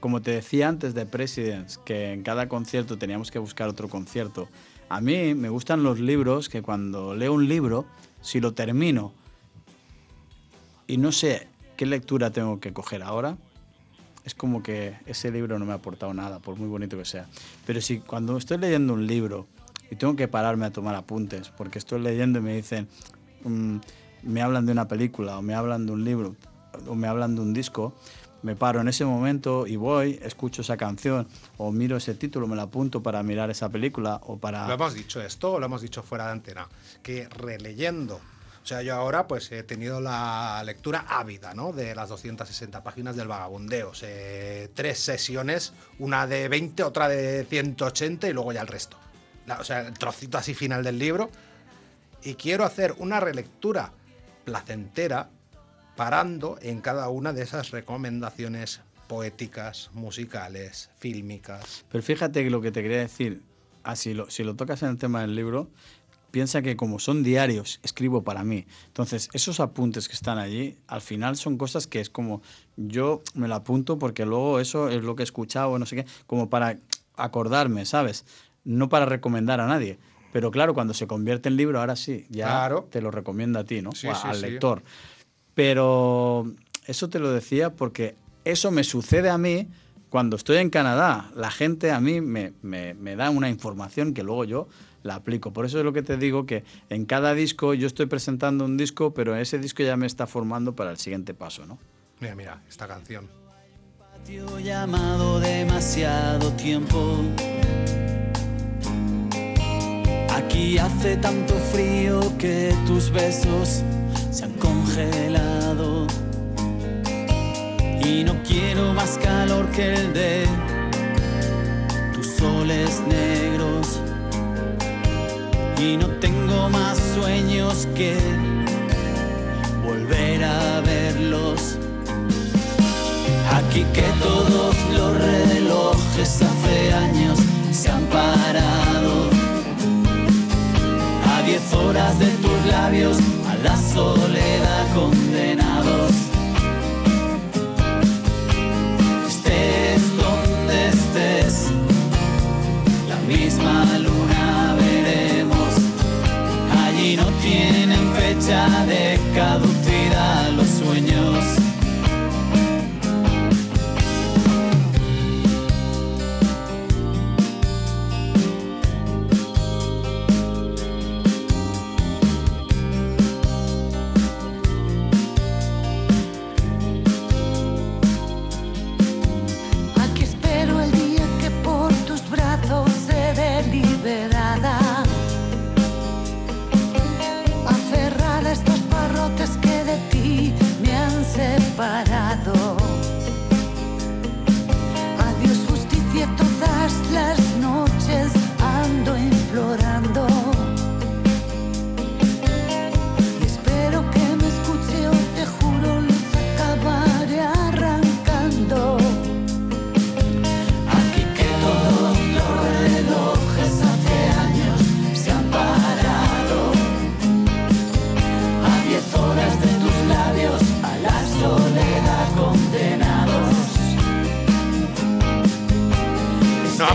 S4: como te decía antes de Presidents, que en cada concierto teníamos que buscar otro concierto. A mí me gustan los libros que cuando leo un libro, si lo termino y no sé qué lectura tengo que coger ahora, es como que ese libro no me ha aportado nada, por muy bonito que sea. Pero si cuando estoy leyendo un libro y tengo que pararme a tomar apuntes, porque estoy leyendo y me dicen, mm, me hablan de una película o me hablan de un libro o me hablan de un disco, me paro en ese momento y voy, escucho esa canción o miro ese título, me lo apunto para mirar esa película o para...
S3: Lo hemos dicho esto, lo hemos dicho fuera de antena, que releyendo. O sea, yo ahora pues he tenido la lectura ávida, ¿no? De las 260 páginas del Vagabundeo. O sea, tres sesiones, una de 20, otra de 180 y luego ya el resto. La- o sea, el trocito así final del libro. Y quiero hacer una relectura placentera parando en cada una de esas recomendaciones poéticas, musicales, fílmicas.
S4: Pero fíjate que lo que te quería decir, ah, si, lo, si lo tocas en el tema del libro, piensa que como son diarios, escribo para mí. Entonces, esos apuntes que están allí, al final son cosas que es como, yo me lo apunto porque luego eso es lo que he escuchado, no sé qué, como para acordarme, ¿sabes? No para recomendar a nadie. Pero claro, cuando se convierte en libro, ahora sí, ya
S3: Claro.
S4: te lo recomienda a ti, ¿no?
S3: Sí,
S4: O a-
S3: sí,
S4: al
S3: sí.
S4: Pero eso te lo decía porque eso me sucede a mí cuando estoy en Canadá. La gente a mí me, me- me da una información que luego yo la aplico. Por eso es lo que te digo que en cada disco yo estoy presentando un disco, pero ese disco ya me está formando para el siguiente paso, ¿no?
S3: Mira, mira, esta canción.
S2: patio llamado demasiado tiempo. Aquí hace tanto frío que tus besos se han congelado. Y no quiero más calor que el de tus soles negros. y no tengo más sueños que volver a verlos. Aquí que todos los relojes hace años se han parado. A diez horas de tus labios, la soledad condenados. Estés donde estés, la misma luna veremos. Allí no tienen fecha de caducidad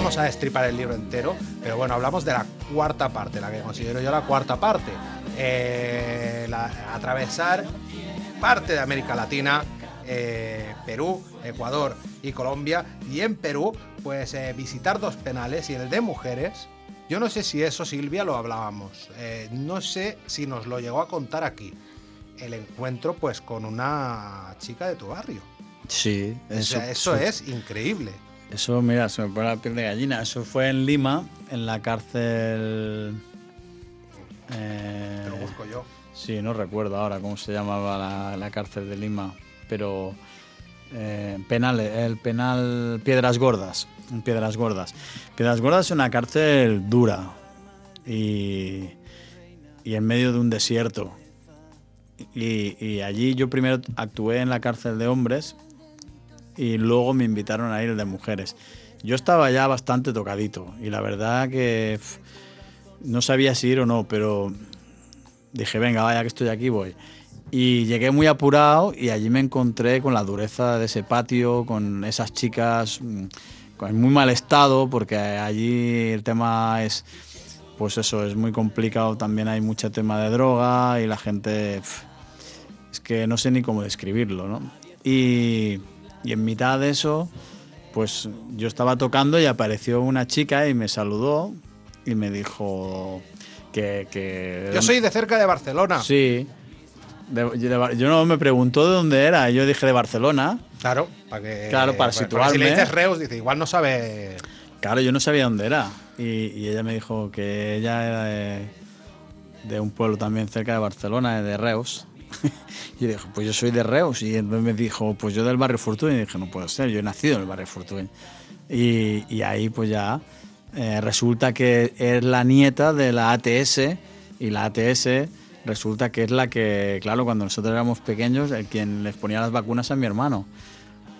S3: vamos a destripar el libro entero, pero bueno, hablamos de la cuarta parte, la que considero yo la cuarta parte. Eh, la- atravesar parte de América Latina, eh, Perú, Ecuador y Colombia. Y en Perú, pues eh, visitar dos penales y el de mujeres. Yo no sé si eso, Silvia, lo hablábamos. No sé si nos lo llegó a contar aquí. El encuentro, pues, con una chica de tu barrio.
S4: Sí,
S3: O sea, eso es increíble.
S4: Eso, mira, se me pone la piel de gallina. Eso fue en Lima, en la cárcel. eh,
S3: Te lo busco yo.
S4: Sí, no recuerdo ahora cómo se llamaba la, la cárcel de Lima, pero eh, penal, el penal Piedras Gordas, Piedras Gordas. Piedras Gordas es una cárcel dura y, y en medio de un desierto. Y, y allí yo primero actué en la cárcel de hombres y luego me invitaron a ir el de mujeres. Yo estaba ya bastante tocadito y la verdad que pf, no sabía si ir o no, pero dije, venga, vaya que estoy aquí, voy. Y llegué muy apurado y allí me encontré con la dureza de ese patio, con esas chicas mm, con muy mal estado, porque allí el tema es, pues eso, es muy complicado. También hay mucho tema de droga y la gente, es que no sé ni cómo describirlo, ¿no? Y, y en mitad de eso, pues yo estaba tocando y apareció una chica y me saludó y me dijo que... que
S3: Yo soy de cerca de Barcelona.
S4: Sí. De- de Bar- yo no me preguntó de dónde era, yo dije de Barcelona.
S3: Claro, para que.
S4: Claro, para
S3: porque Si
S4: situarme.
S3: le dices Reus, dice, igual no sabe.
S4: Claro, yo no sabía dónde era. Y, y ella me dijo que ella era de, de un pueblo también cerca de Barcelona, de Reus. y dije, pues yo soy de Reus. Y entonces me dijo, pues yo del barrio Fortuny. Y dije, no puede ser, yo he nacido en el barrio Fortuny. Y, y ahí pues ya eh, resulta que es la nieta de la ATS. Y la ATS resulta que es la que, claro, cuando nosotros éramos pequeños, el quien les ponía las vacunas a mi hermano.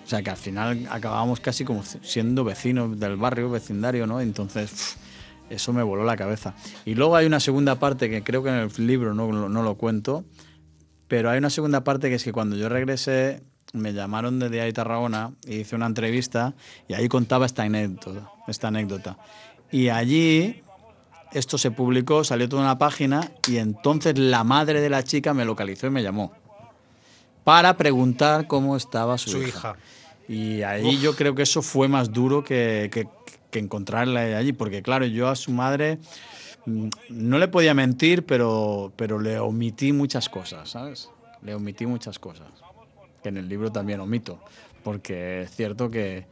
S4: O sea que al final acabábamos casi como siendo vecinos del barrio, vecindario, ¿no? Entonces, pf, eso me voló la cabeza. Y luego hay una segunda parte que creo que en el libro no, no lo cuento, pero hay una segunda parte que es que cuando yo regresé me llamaron desde ahí Tarragona y hice una entrevista y ahí contaba esta anécdota, esta anécdota. Y allí esto se publicó, salió toda una página y entonces la madre de la chica me localizó y me llamó para preguntar cómo estaba su,
S3: Su
S4: hija.
S3: hija.
S4: Y ahí yo creo que eso fue más duro que, que, que encontrarla allí, porque claro, yo a su madre no le podía mentir, pero, pero le omití muchas cosas, ¿sabes? Le omití muchas cosas, que en el libro también omito, porque es cierto que,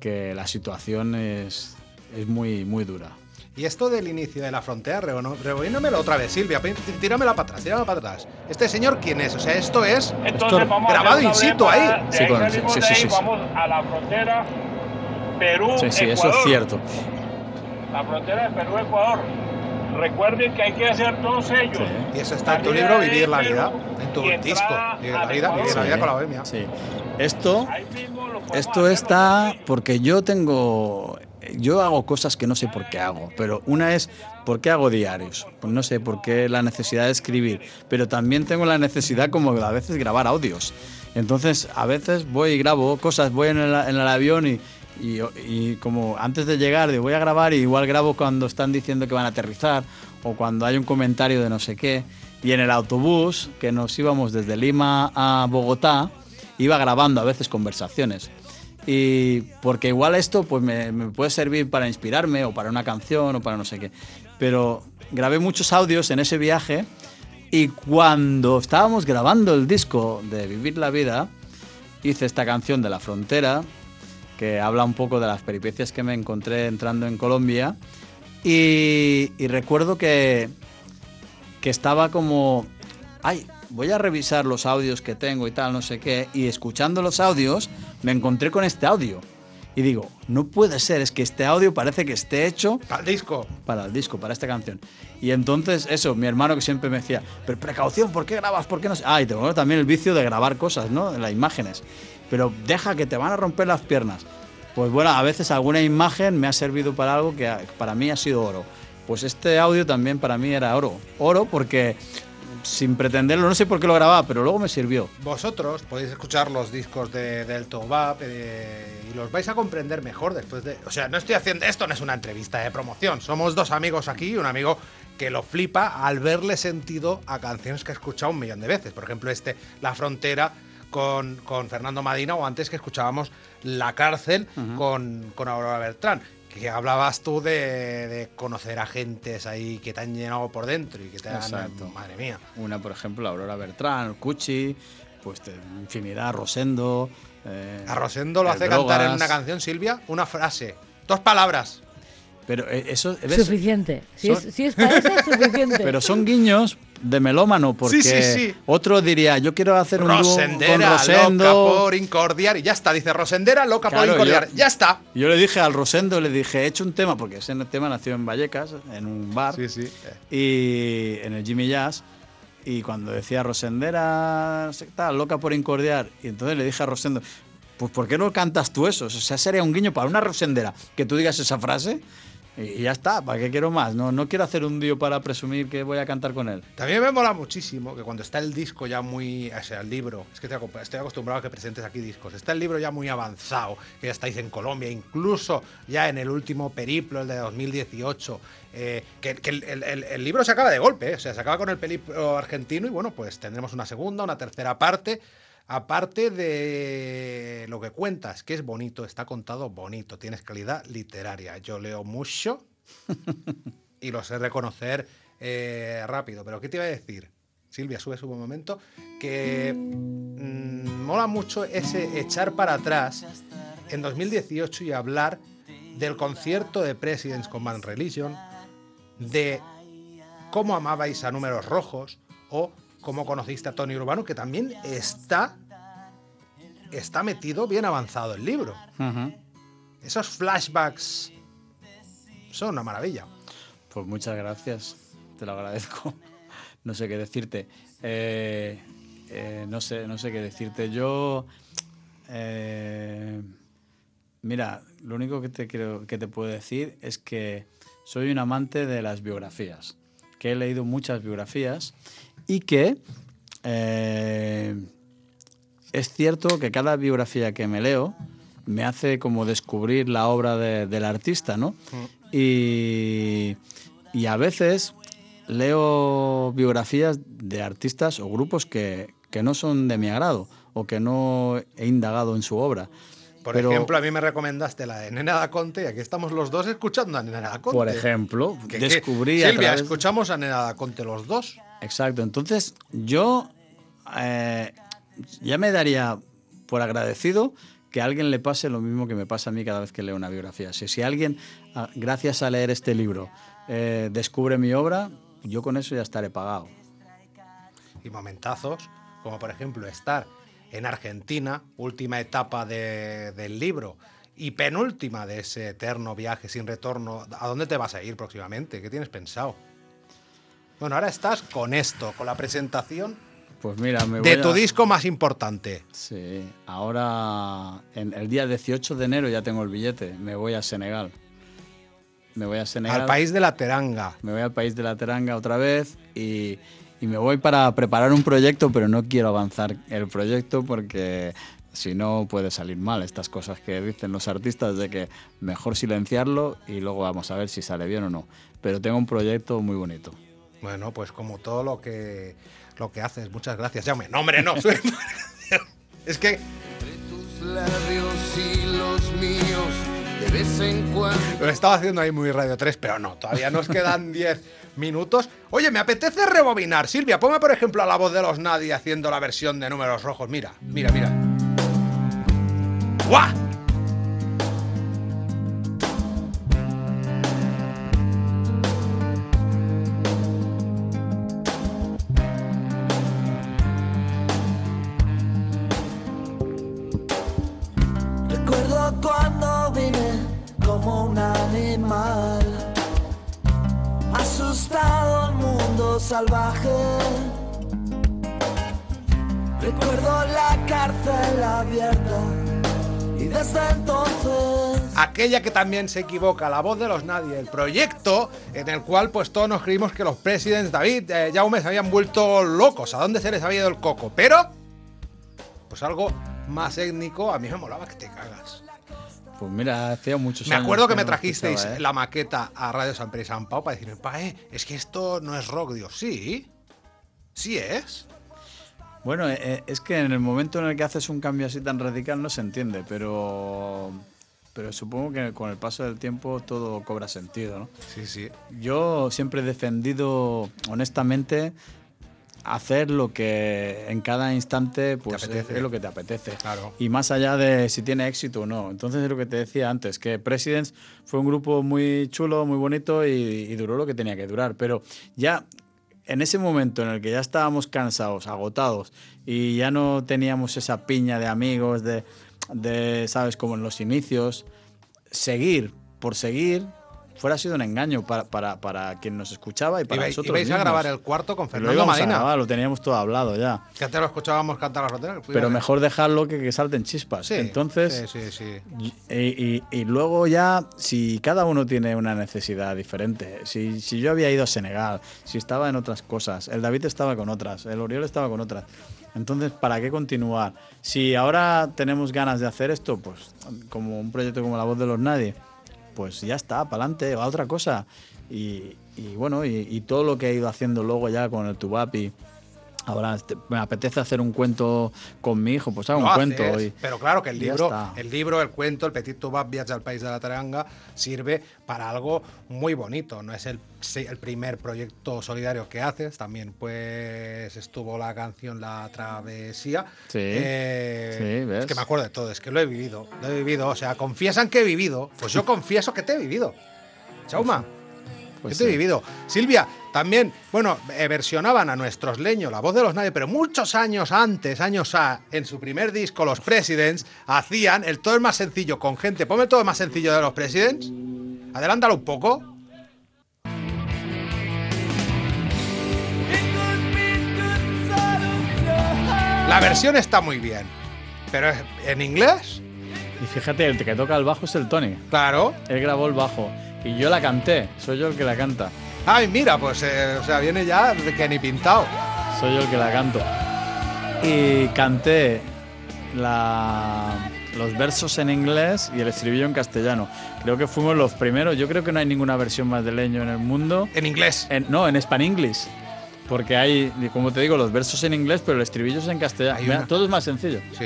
S4: que la situación es, es muy, muy dura.
S3: Y esto del inicio de la frontera, rebobínamelo otra vez, Silvia, tíramela para atrás, tíramela para atrás. ¿Este señor quién es? O sea, esto es
S7: Entonces vamos
S3: grabado in situ ahí.
S4: Sí, con- sí, sí,
S7: ahí,
S4: sí, sí.
S7: vamos a la frontera Perú,
S4: Sí, sí, eso es cierto.
S7: La frontera de Perú-Ecuador.
S8: Recuerden que hay que hacer todos ellos.
S3: Y eso está en tu libro, Vivir la vida, en tu disco. Vivir la vida, vivir la vida con la bohemia.
S4: Sí. Esto, esto está porque yo tengo, yo hago cosas que no sé por qué hago, pero una es por qué hago diarios, pues no sé por qué la necesidad de escribir, pero también tengo la necesidad como a veces grabar audios. Entonces a veces voy y grabo cosas, voy en el, en el avión y, y, y como antes de llegar digo, voy a grabar y igual grabo cuando están diciendo que van a aterrizar o cuando hay un comentario de no sé qué. Y en el autobús, que nos íbamos desde Lima a Bogotá, iba grabando a veces conversaciones. Y porque igual esto pues me, me puede servir para inspirarme o para una canción o para no sé qué. Pero grabé muchos audios en ese viaje y cuando estábamos grabando el disco de Vivir la Vida, hice esta canción de La Frontera, que habla un poco de las peripecias que me encontré entrando en Colombia. Y, recuerdo que, que estaba como, ay, voy a revisar los audios que tengo y tal, no sé qué, y escuchando los audios me encontré con este audio. Y digo, no puede ser, es que este audio parece que esté hecho
S3: Para el disco.
S4: para el disco, para esta canción. Y entonces, eso, mi hermano que siempre me decía, pero precaución, ¿por qué grabas? ¿Por qué no? sé?". Ah, y tengo también el vicio de grabar cosas, ¿no? En las imágenes. Pero deja que te van a romper las piernas. Pues bueno, a veces alguna imagen me ha servido para algo que para mí ha sido oro. Pues este audio también para mí era oro. Oro porque sin pretenderlo, no sé por qué lo grababa, pero luego me sirvió.
S3: Vosotros podéis escuchar los discos de, del Tobap eh, y los vais a comprender mejor después de. O sea, no estoy haciendo. Esto no es una entrevista de promoción. Somos dos amigos aquí, un amigo que lo flipa al verle sentido a canciones que ha escuchado un millón de veces. Por ejemplo, este La Frontera con, con Fernando Madina o antes que escuchábamos La Cárcel con, con Aurora Bertrán. Que hablabas tú de, de conocer a gentes ahí que te han llenado por dentro y que te han.
S4: Exacto.
S3: Madre mía.
S4: Una, por ejemplo, Aurora Bertrán, Cuchi, pues de infinidad, Rosendo. eh,
S3: A Rosendo lo
S4: el
S3: hace cantar en una canción, Silvia, una frase. Dos palabras.
S4: Pero eh, eso, ¿ves?
S5: Suficiente. Si es,
S4: Son-
S5: si es para eso, es suficiente.
S4: Pero son guiños de melómano, porque
S3: Sí, sí, sí.
S4: otro diría, yo quiero hacer un dúo con
S3: Rosendera,
S4: Rosendo.
S3: loca por incordiar. Y ya está, dice Rosendera, loca
S4: Claro,
S3: por incordiar.
S4: yo-
S3: Ya está.
S4: Yo le dije al Rosendo, le dije, he hecho un tema, porque ese tema nació en Vallecas, en un bar, y en el Jimmy Jazz, y cuando decía Rosendera, tal, loca por incordiar, y entonces le dije a Rosendo, pues ¿por qué no cantas tú eso? O sea, sería un guiño para una Rosendera, que tú digas esa frase, y ya está, ¿para qué quiero más? No, no quiero hacer un dio para presumir que voy a cantar con él.
S3: También me mola muchísimo que cuando está el disco ya muy. O sea, el libro. Es que estoy acostumbrado- a que presentes aquí discos. Está el libro ya muy avanzado, que ya estáis en Colombia, incluso ya en el último periplo, el de 2018. eh, que que el- el- el libro se acaba de golpe, eh, o sea, se acaba con el periplo argentino y bueno, pues tendremos una segunda, una tercera parte. Aparte de lo que cuentas, que es bonito, está contado bonito, tienes calidad literaria. Yo leo mucho y lo sé reconocer eh, rápido. Pero ¿qué te iba a decir? Silvia, sube, sube un momento. Que mm, mola mucho ese echar para atrás en 2018 y hablar del concierto de Presidents con Bad Religion, de cómo amabais a Números Rojos o cómo conociste a Tony Urbano, que también está, está metido bien avanzado el libro. Esos flashbacks son una maravilla.
S4: Pues muchas gracias, te lo agradezco. No sé qué decirte. Eh, eh, no, sé, no sé qué decirte. Yo, eh, mira, lo único que te, quiero, que te puedo decir es que soy un amante de las biografías, que he leído muchas biografías y que eh, es cierto que cada biografía que me leo me hace como descubrir la obra de- del artista, ¿no? Y, y a veces leo biografías de artistas o grupos que, que no son de mi agrado o que no he indagado en su obra.
S3: Por
S4: Pero-
S3: ejemplo, a mí me recomendaste la de Nena da Conte y aquí estamos los dos escuchando a Nena da Conte.
S4: Por ejemplo,
S3: Que- que-
S4: descubrí a
S3: Silvia,
S4: través-
S3: escuchamos a Nena da Conte los dos.
S4: Exacto. Entonces, yo eh, ya me daría por agradecido que a alguien le pase lo mismo que me pasa a mí cada vez que leo una biografía. Si, si alguien, ah, gracias a leer este libro, eh, descubre mi obra, yo con eso ya estaré pagado.
S3: Y momentazos, como por ejemplo estar en Argentina, última etapa de- del libro y penúltima de ese eterno viaje sin retorno. ¿A dónde te vas a ir próximamente? ¿Qué tienes pensado? Bueno, ahora estás con esto, con la presentación
S4: Pues mira, me
S3: de tu
S4: a-
S3: disco más importante.
S4: Sí, ahora en el día 18 de enero ya tengo el billete, me voy a Senegal. Me voy a Senegal.
S3: Al país de la teranga.
S4: Me voy al país de la teranga otra vez y, y me voy para preparar un proyecto, pero no quiero avanzar el proyecto porque si no puede salir mal estas cosas que dicen los artistas de que mejor silenciarlo y luego vamos a ver si sale bien o no. Pero tengo un proyecto muy bonito.
S3: Bueno, pues como todo lo que lo que haces. Muchas gracias. Jaume. No, hombre, no. es que
S9: tus labios y los míos de vez en cuando.
S3: lo estaba haciendo ahí muy Radio 3, pero no, todavía nos quedan 10 minutos. Oye, me apetece rebobinar. Silvia, ponme por ejemplo a la voz de los Nadie haciendo la versión de números rojos. Mira, mira, mira. ¡Guau!
S2: Abierta y desde entonces
S3: aquella que también se equivoca, la voz de los nadie, el proyecto en el cual pues todos nos creímos que los presidents David, eh, Jaume se habían vuelto locos, a dónde se les había ido el coco, pero pues algo más étnico, a mí me molaba que te cagas.
S4: Pues mira, hacía muchos
S3: Me
S4: años
S3: acuerdo que me trajisteis
S4: ¿eh?
S3: la maqueta a Radio San Pedro y San Pau para decirme, pa, eh, es que esto no es rock, digo, sí, sí es.
S4: Bueno, eh, eh, es que en el momento en el que haces un cambio así tan radical no se entiende, pero, pero supongo que con el paso del tiempo todo cobra sentido, ¿no?
S3: Sí, sí.
S4: Yo siempre he defendido, honestamente, hacer lo que en cada instante pues, es, lo que te apetece.
S3: Claro.
S4: Y más allá de si tiene éxito o no. Entonces es lo que te decía antes, que Presidents fue un grupo muy chulo, muy bonito y, y duró lo que tenía que durar. Pero ya en ese momento en el que ya estábamos cansados, agotados y ya no teníamos esa piña de amigos, de, de ¿sabes? Como en los inicios, seguir por seguir fuera sido un engaño para, para, para quien nos escuchaba y para
S3: Ibais,
S4: nosotros
S3: ibais a grabar el cuarto con
S4: Lo
S3: Fernando
S4: íbamos a grabar, lo teníamos todo hablado ya.
S3: Que te lo escuchábamos cantar las roteras.
S4: Pero mejor dejarlo que que salten chispas.
S3: Sí,
S4: Entonces,
S3: sí, sí, sí.
S4: y, y- y luego ya, si cada uno tiene una necesidad diferente, si, si yo había ido a Senegal, si estaba en otras cosas, el David estaba con otras, el Oriol estaba con otras. Entonces, ¿para qué continuar? Si ahora tenemos ganas de hacer esto, pues como un proyecto como La Voz de los Nadie, pues ya está, para adelante, a otra cosa. Y, bueno, y, y todo lo que he ido haciendo luego ya con el Tubap y ahora me apetece hacer un cuento con mi hijo, pues hago un
S3: haces,
S4: cuento. y-
S3: pero claro que el libro, el libro, el cuento, el Petit Tubap Viaje al País de la Taranga sirve para algo muy bonito. No es el, primer proyecto solidario que haces. También pues estuvo la canción La Travesía.
S4: Sí.
S3: Eh,
S4: Sí, ¿ves?
S3: Es que me acuerdo de todo, es que lo he vivido. Lo he vivido. O sea, confiesan que he vivido. Pues yo confieso que te he vivido. Chauma.
S4: Pues
S3: Yo te he
S4: sí.
S3: vivido. Silvia, también, bueno, eh, versionaban a nuestros leños, la voz de los nadie, pero muchos años antes, años A, en su primer disco, los Presidents hacían el todo es más sencillo con gente. Ponme el todo más sencillo de los Presidents. Adelántalo un poco. La versión está muy bien, pero es- en inglés,
S4: Y fíjate, el que toca el bajo es el Tony.
S3: claro.
S4: Él grabó el bajo. Y yo la canté. Soy yo el que la canta.
S3: Ay, mira, pues, eh, o sea, viene ya que ni pintado.
S4: Soy yo el que la canto. Y canté la- los versos en inglés y el estribillo en castellano. Creo que fuimos los primeros. Yo creo que no hay ninguna versión más de leño en el mundo.
S3: En inglés.
S4: En- no, en Span-English. Porque hay, como te digo, los versos en inglés, pero el estribillo es en castellano. Mira, Todo es más sencillo.
S3: Sí,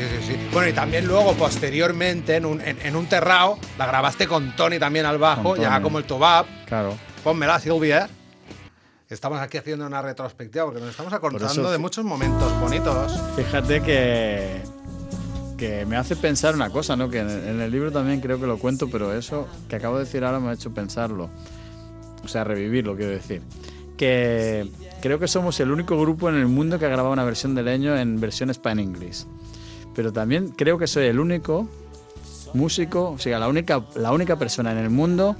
S3: sí, sí, sí. Bueno, y también luego, posteriormente, en un, en, en un terrao, la grabaste con Tony también al bajo, ya como el Tobab.
S4: Claro.
S3: Pónmela, Silvia. Estamos aquí haciendo una retrospectiva porque nos estamos acordando
S4: eso-
S3: de muchos momentos bonitos.
S4: Fíjate que, que me hace pensar una cosa, ¿no? Que en el, en el libro también creo que lo cuento, pero eso que acabo de decir ahora me ha hecho pensarlo. O sea, revivirlo, quiero decir. Que creo que somos el único grupo en el mundo que ha grabado una versión de Leño en versión Span English. Pero también creo que soy el único músico, o sea, la única, la única persona en el mundo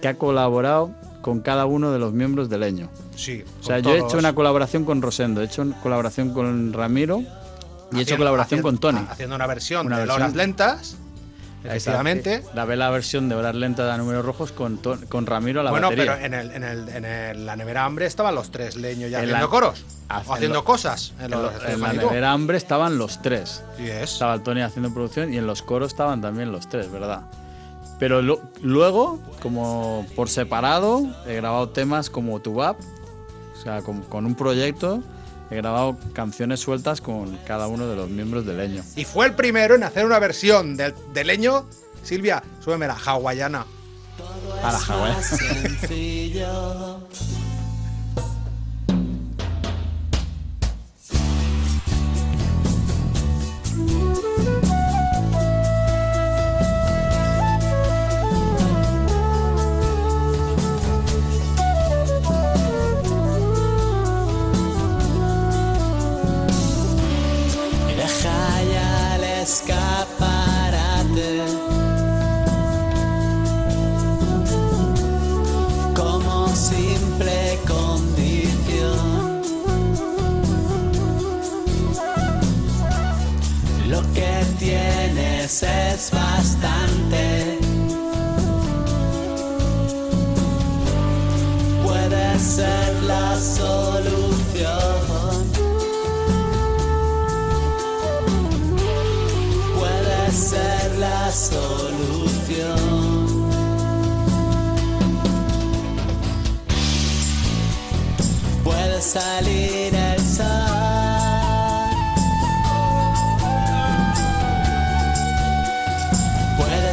S4: que ha colaborado con cada uno de los miembros de Leño.
S3: Sí.
S4: O sea, yo he hecho una colaboración con Rosendo, he hecho una colaboración con Ramiro y he hecho colaboración
S3: haciendo-
S4: con Tony.
S3: ha- Haciendo una versión
S4: Una
S3: de
S4: versión.
S3: Horas Lentas. Efectivamente.
S4: Exacto. Grabé la versión de Horas Lentas de Números Rojos con, con Ramiro a la
S3: bueno,
S4: batería.
S3: pero en, el, en, el, en el- la nevera hambre estaban los tres leños ya
S4: En
S3: haciendo
S4: la-
S3: coros. O haciendo
S4: en lo-
S3: cosas. En, los
S4: en la nevera hambre estaban los tres.
S3: Sí es.
S4: Estaba el Tony haciendo producción y en los coros estaban también los tres, ¿verdad? Pero lo- luego, como por separado, he grabado temas como Tubap, o sea, con, con un proyecto, he grabado canciones sueltas con cada uno de los miembros del Leño.
S3: Y fue el primero en hacer una versión del, de leño. Silvia, súbeme la hawaiana.
S4: A la hawaiana.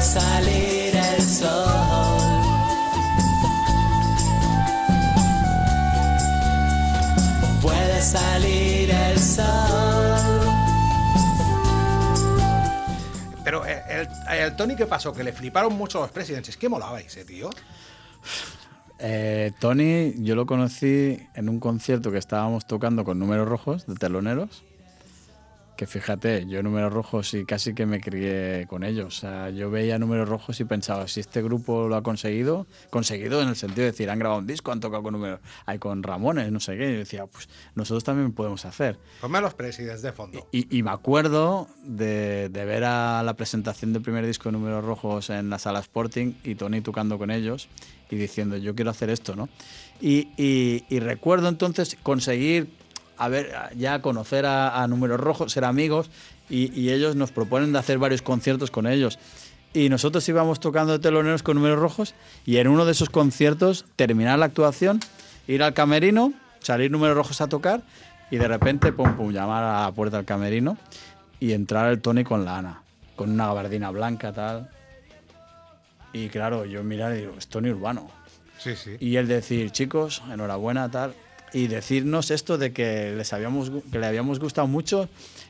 S2: Puede salir el sol. Puede salir el sol.
S3: Pero eh, el, el Tony, ¿qué pasó? Que le fliparon mucho los presidentes. Es que molaba ese tío.
S4: Eh, Tony, yo lo conocí en un concierto que estábamos tocando con números rojos de teloneros. Que fíjate, yo números rojos y casi que me crié con ellos. O sea, yo veía números rojos y pensaba, si este grupo lo ha conseguido, conseguido en el sentido de decir, han grabado un disco, han tocado con números, hay con Ramones, no sé qué. Y yo decía, pues nosotros también podemos hacer.
S3: Ponme los presidentes de fondo.
S4: Y, y me acuerdo de, de ver a la presentación del primer disco de Números Rojos en la sala Sporting y Tony tocando con ellos y diciendo, yo quiero hacer esto, ¿no? Y- y recuerdo entonces conseguir a ver, ya conocer a, a Números Rojos, ser amigos y, y ellos nos proponen de hacer varios conciertos con ellos. Y nosotros íbamos tocando de teloneros con Números Rojos y en uno de esos conciertos terminar la actuación, ir al camerino, salir Números Rojos a tocar y de repente, pum, pum, llamar a la puerta del camerino y entrar el Tony con la Ana, con una gabardina blanca, tal. Y claro, yo mirar y digo, es Tony Urbano.
S3: Sí, sí.
S4: Y él decir, chicos, enhorabuena, tal. Y decirnos esto de que, les habíamos, que le habíamos gustado mucho.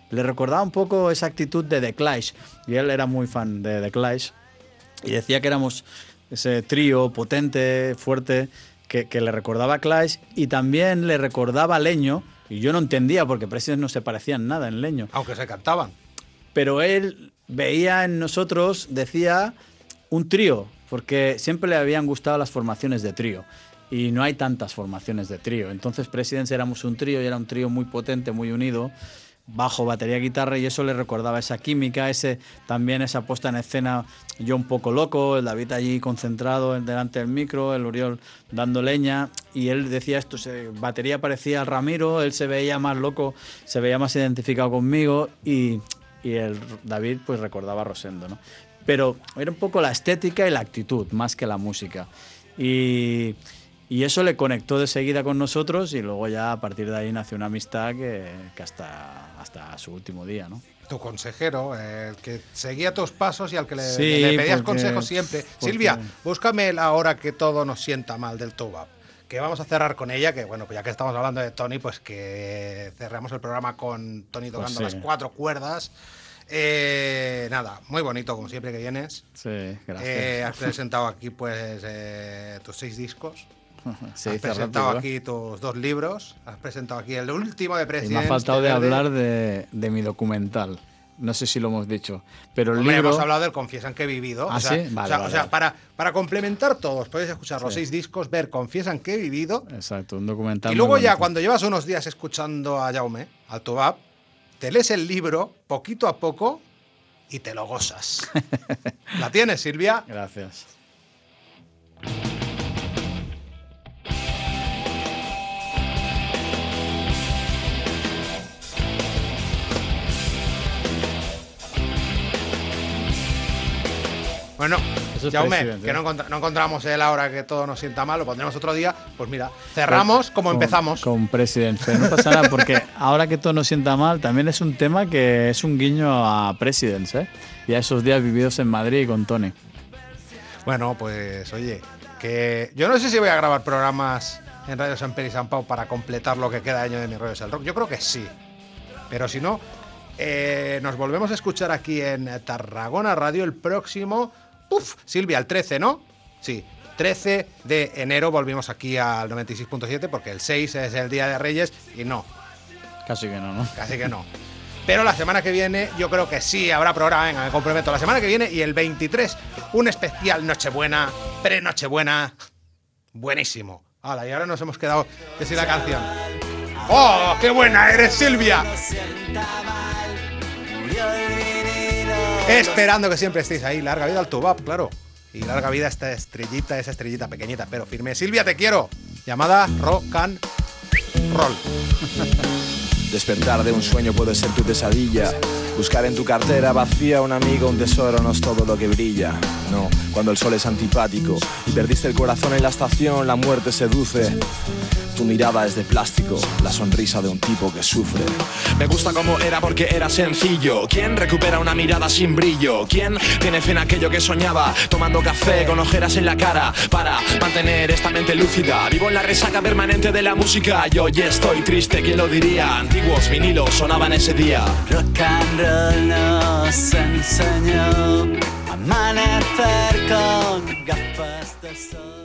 S4: Le recordaba un poco esa actitud de The Clash. Y él era muy fan de The Clash. Y decía que éramos ese trío potente, fuerte, que, que le recordaba a Clash. Y también le recordaba a Leño. Y yo no entendía porque Presidents no se parecían nada en Leño
S3: Aunque se cantaban.
S4: pero él veía en nosotros, decía, un trío, porque siempre le habían gustado las formaciones de trío. Y no hay tantas formaciones de trío. Entonces, Presidents éramos un trío y era un trío muy potente, muy unido. Bajo, batería, guitarra, y eso le recordaba esa química, ese también esa puesta en escena, yo un poco loco, el David allí concentrado en- delante del micro, el Uriol dando leña, y él decía esto, se, batería parecía Ramiro, él se veía más loco, se veía más identificado conmigo, y, y el David pues recordaba a Rosendo, ¿no? Pero era un poco la estética y la actitud, más que la música. Y, y eso le conectó de seguida con nosotros y luego ya a partir de ahí nació una amistad que, que hasta, hasta su último día, ¿no?
S3: Tu consejero, el que seguía tus pasos y al que le,
S4: Sí,
S3: le pedías
S4: porque-
S3: consejos siempre.
S4: porque-
S3: Silvia, búscame la hora que todo nos sienta mal del Tubap. Que vamos a cerrar con ella, que bueno, pues ya que estamos hablando de Tony, pues que cerramos el programa con Tony tocando
S4: Pues sí.
S3: las cuatro cuerdas. Eh, nada, muy bonito como siempre que vienes.
S4: Sí, gracias.
S3: Eh, has presentado aquí pues eh, tus seis discos.
S4: Se
S3: has presentado
S4: rápido,
S3: aquí tus dos libros. Has presentado aquí el último de
S4: Y
S3: Presidents.
S4: me ha faltado de
S3: Verde.
S4: hablar de, de mi documental. No sé si lo hemos dicho. Pero el
S3: Hombre,
S4: libro.
S3: hemos hablado del Confiesan que he vivido.
S4: ¿Ah,
S3: o sea,
S4: sí?
S3: o
S4: Vale,
S3: sea,
S4: vale,
S3: o sea, para, para complementar todos, podéis escuchar los seis discos, ver Confiesan que he vivido.
S4: Exacto, un documental.
S3: Y luego ya, cuando llevas unos días escuchando a Jaume, al Tubab, te lees el libro poquito a poco y te lo gozas. ¿La tienes, Silvia?
S4: Gracias.
S3: Bueno,
S4: es
S3: Jaume, que no, encontra- no encontramos el ahora que todo nos sienta mal, lo pondremos otro día. Pues mira, cerramos como
S4: Con-
S3: empezamos.
S4: Con President. Pero no pasa nada porque ahora que todo nos sienta mal, también es un tema que es un guiño a Presidents, ¿eh? Y a esos días vividos en Madrid con Tony.
S3: Bueno, pues oye, que yo no sé si voy a grabar programas en Radio San Pedro y San Pau para completar lo que queda de año de mi rollo es el rock. Yo creo que sí. Pero si no, eh, nos volvemos a escuchar aquí en Tarragona Radio el próximo. Uf, Silvia, el 13, ¿no? Sí. 13 de enero volvimos aquí al 96.7 porque el 6 es el Día de Reyes y no,
S4: Casi que no, ¿no?
S3: Casi que no. Pero la semana que viene yo creo que sí habrá programa, venga, me comprometo. La semana que viene y el 23, un especial Nochebuena, pre-Nochebuena, buenísimo. Hala, y ahora nos hemos quedado decir la canción. ¡Oh, qué buena eres, Silvia! Esperando que siempre estéis ahí. Larga vida al Tubap, claro. Y larga vida a esta estrellita, esa estrellita pequeñita, pero firme. Silvia, te quiero. Llamada Rock and Roll.
S10: Despertar de un sueño puede ser tu pesadilla. Buscar en tu cartera vacía un amigo, un tesoro no es todo lo que brilla. No, cuando el sol es antipático y perdiste el corazón en la estación, la muerte seduce. Tu mirada es de plástico, la sonrisa de un tipo que sufre. Me gusta como era porque era sencillo. ¿Quién recupera una mirada sin brillo? ¿Quién tiene fe en aquello que soñaba? Tomando café con ojeras en la cara para mantener esta mente lúcida. Vivo en la resaca permanente de la música. Yo ya estoy triste, ¿quién lo diría? Antiguos vinilos sonaban ese día.
S2: Rock and roll nos enseñó amanecer con gafas de sol.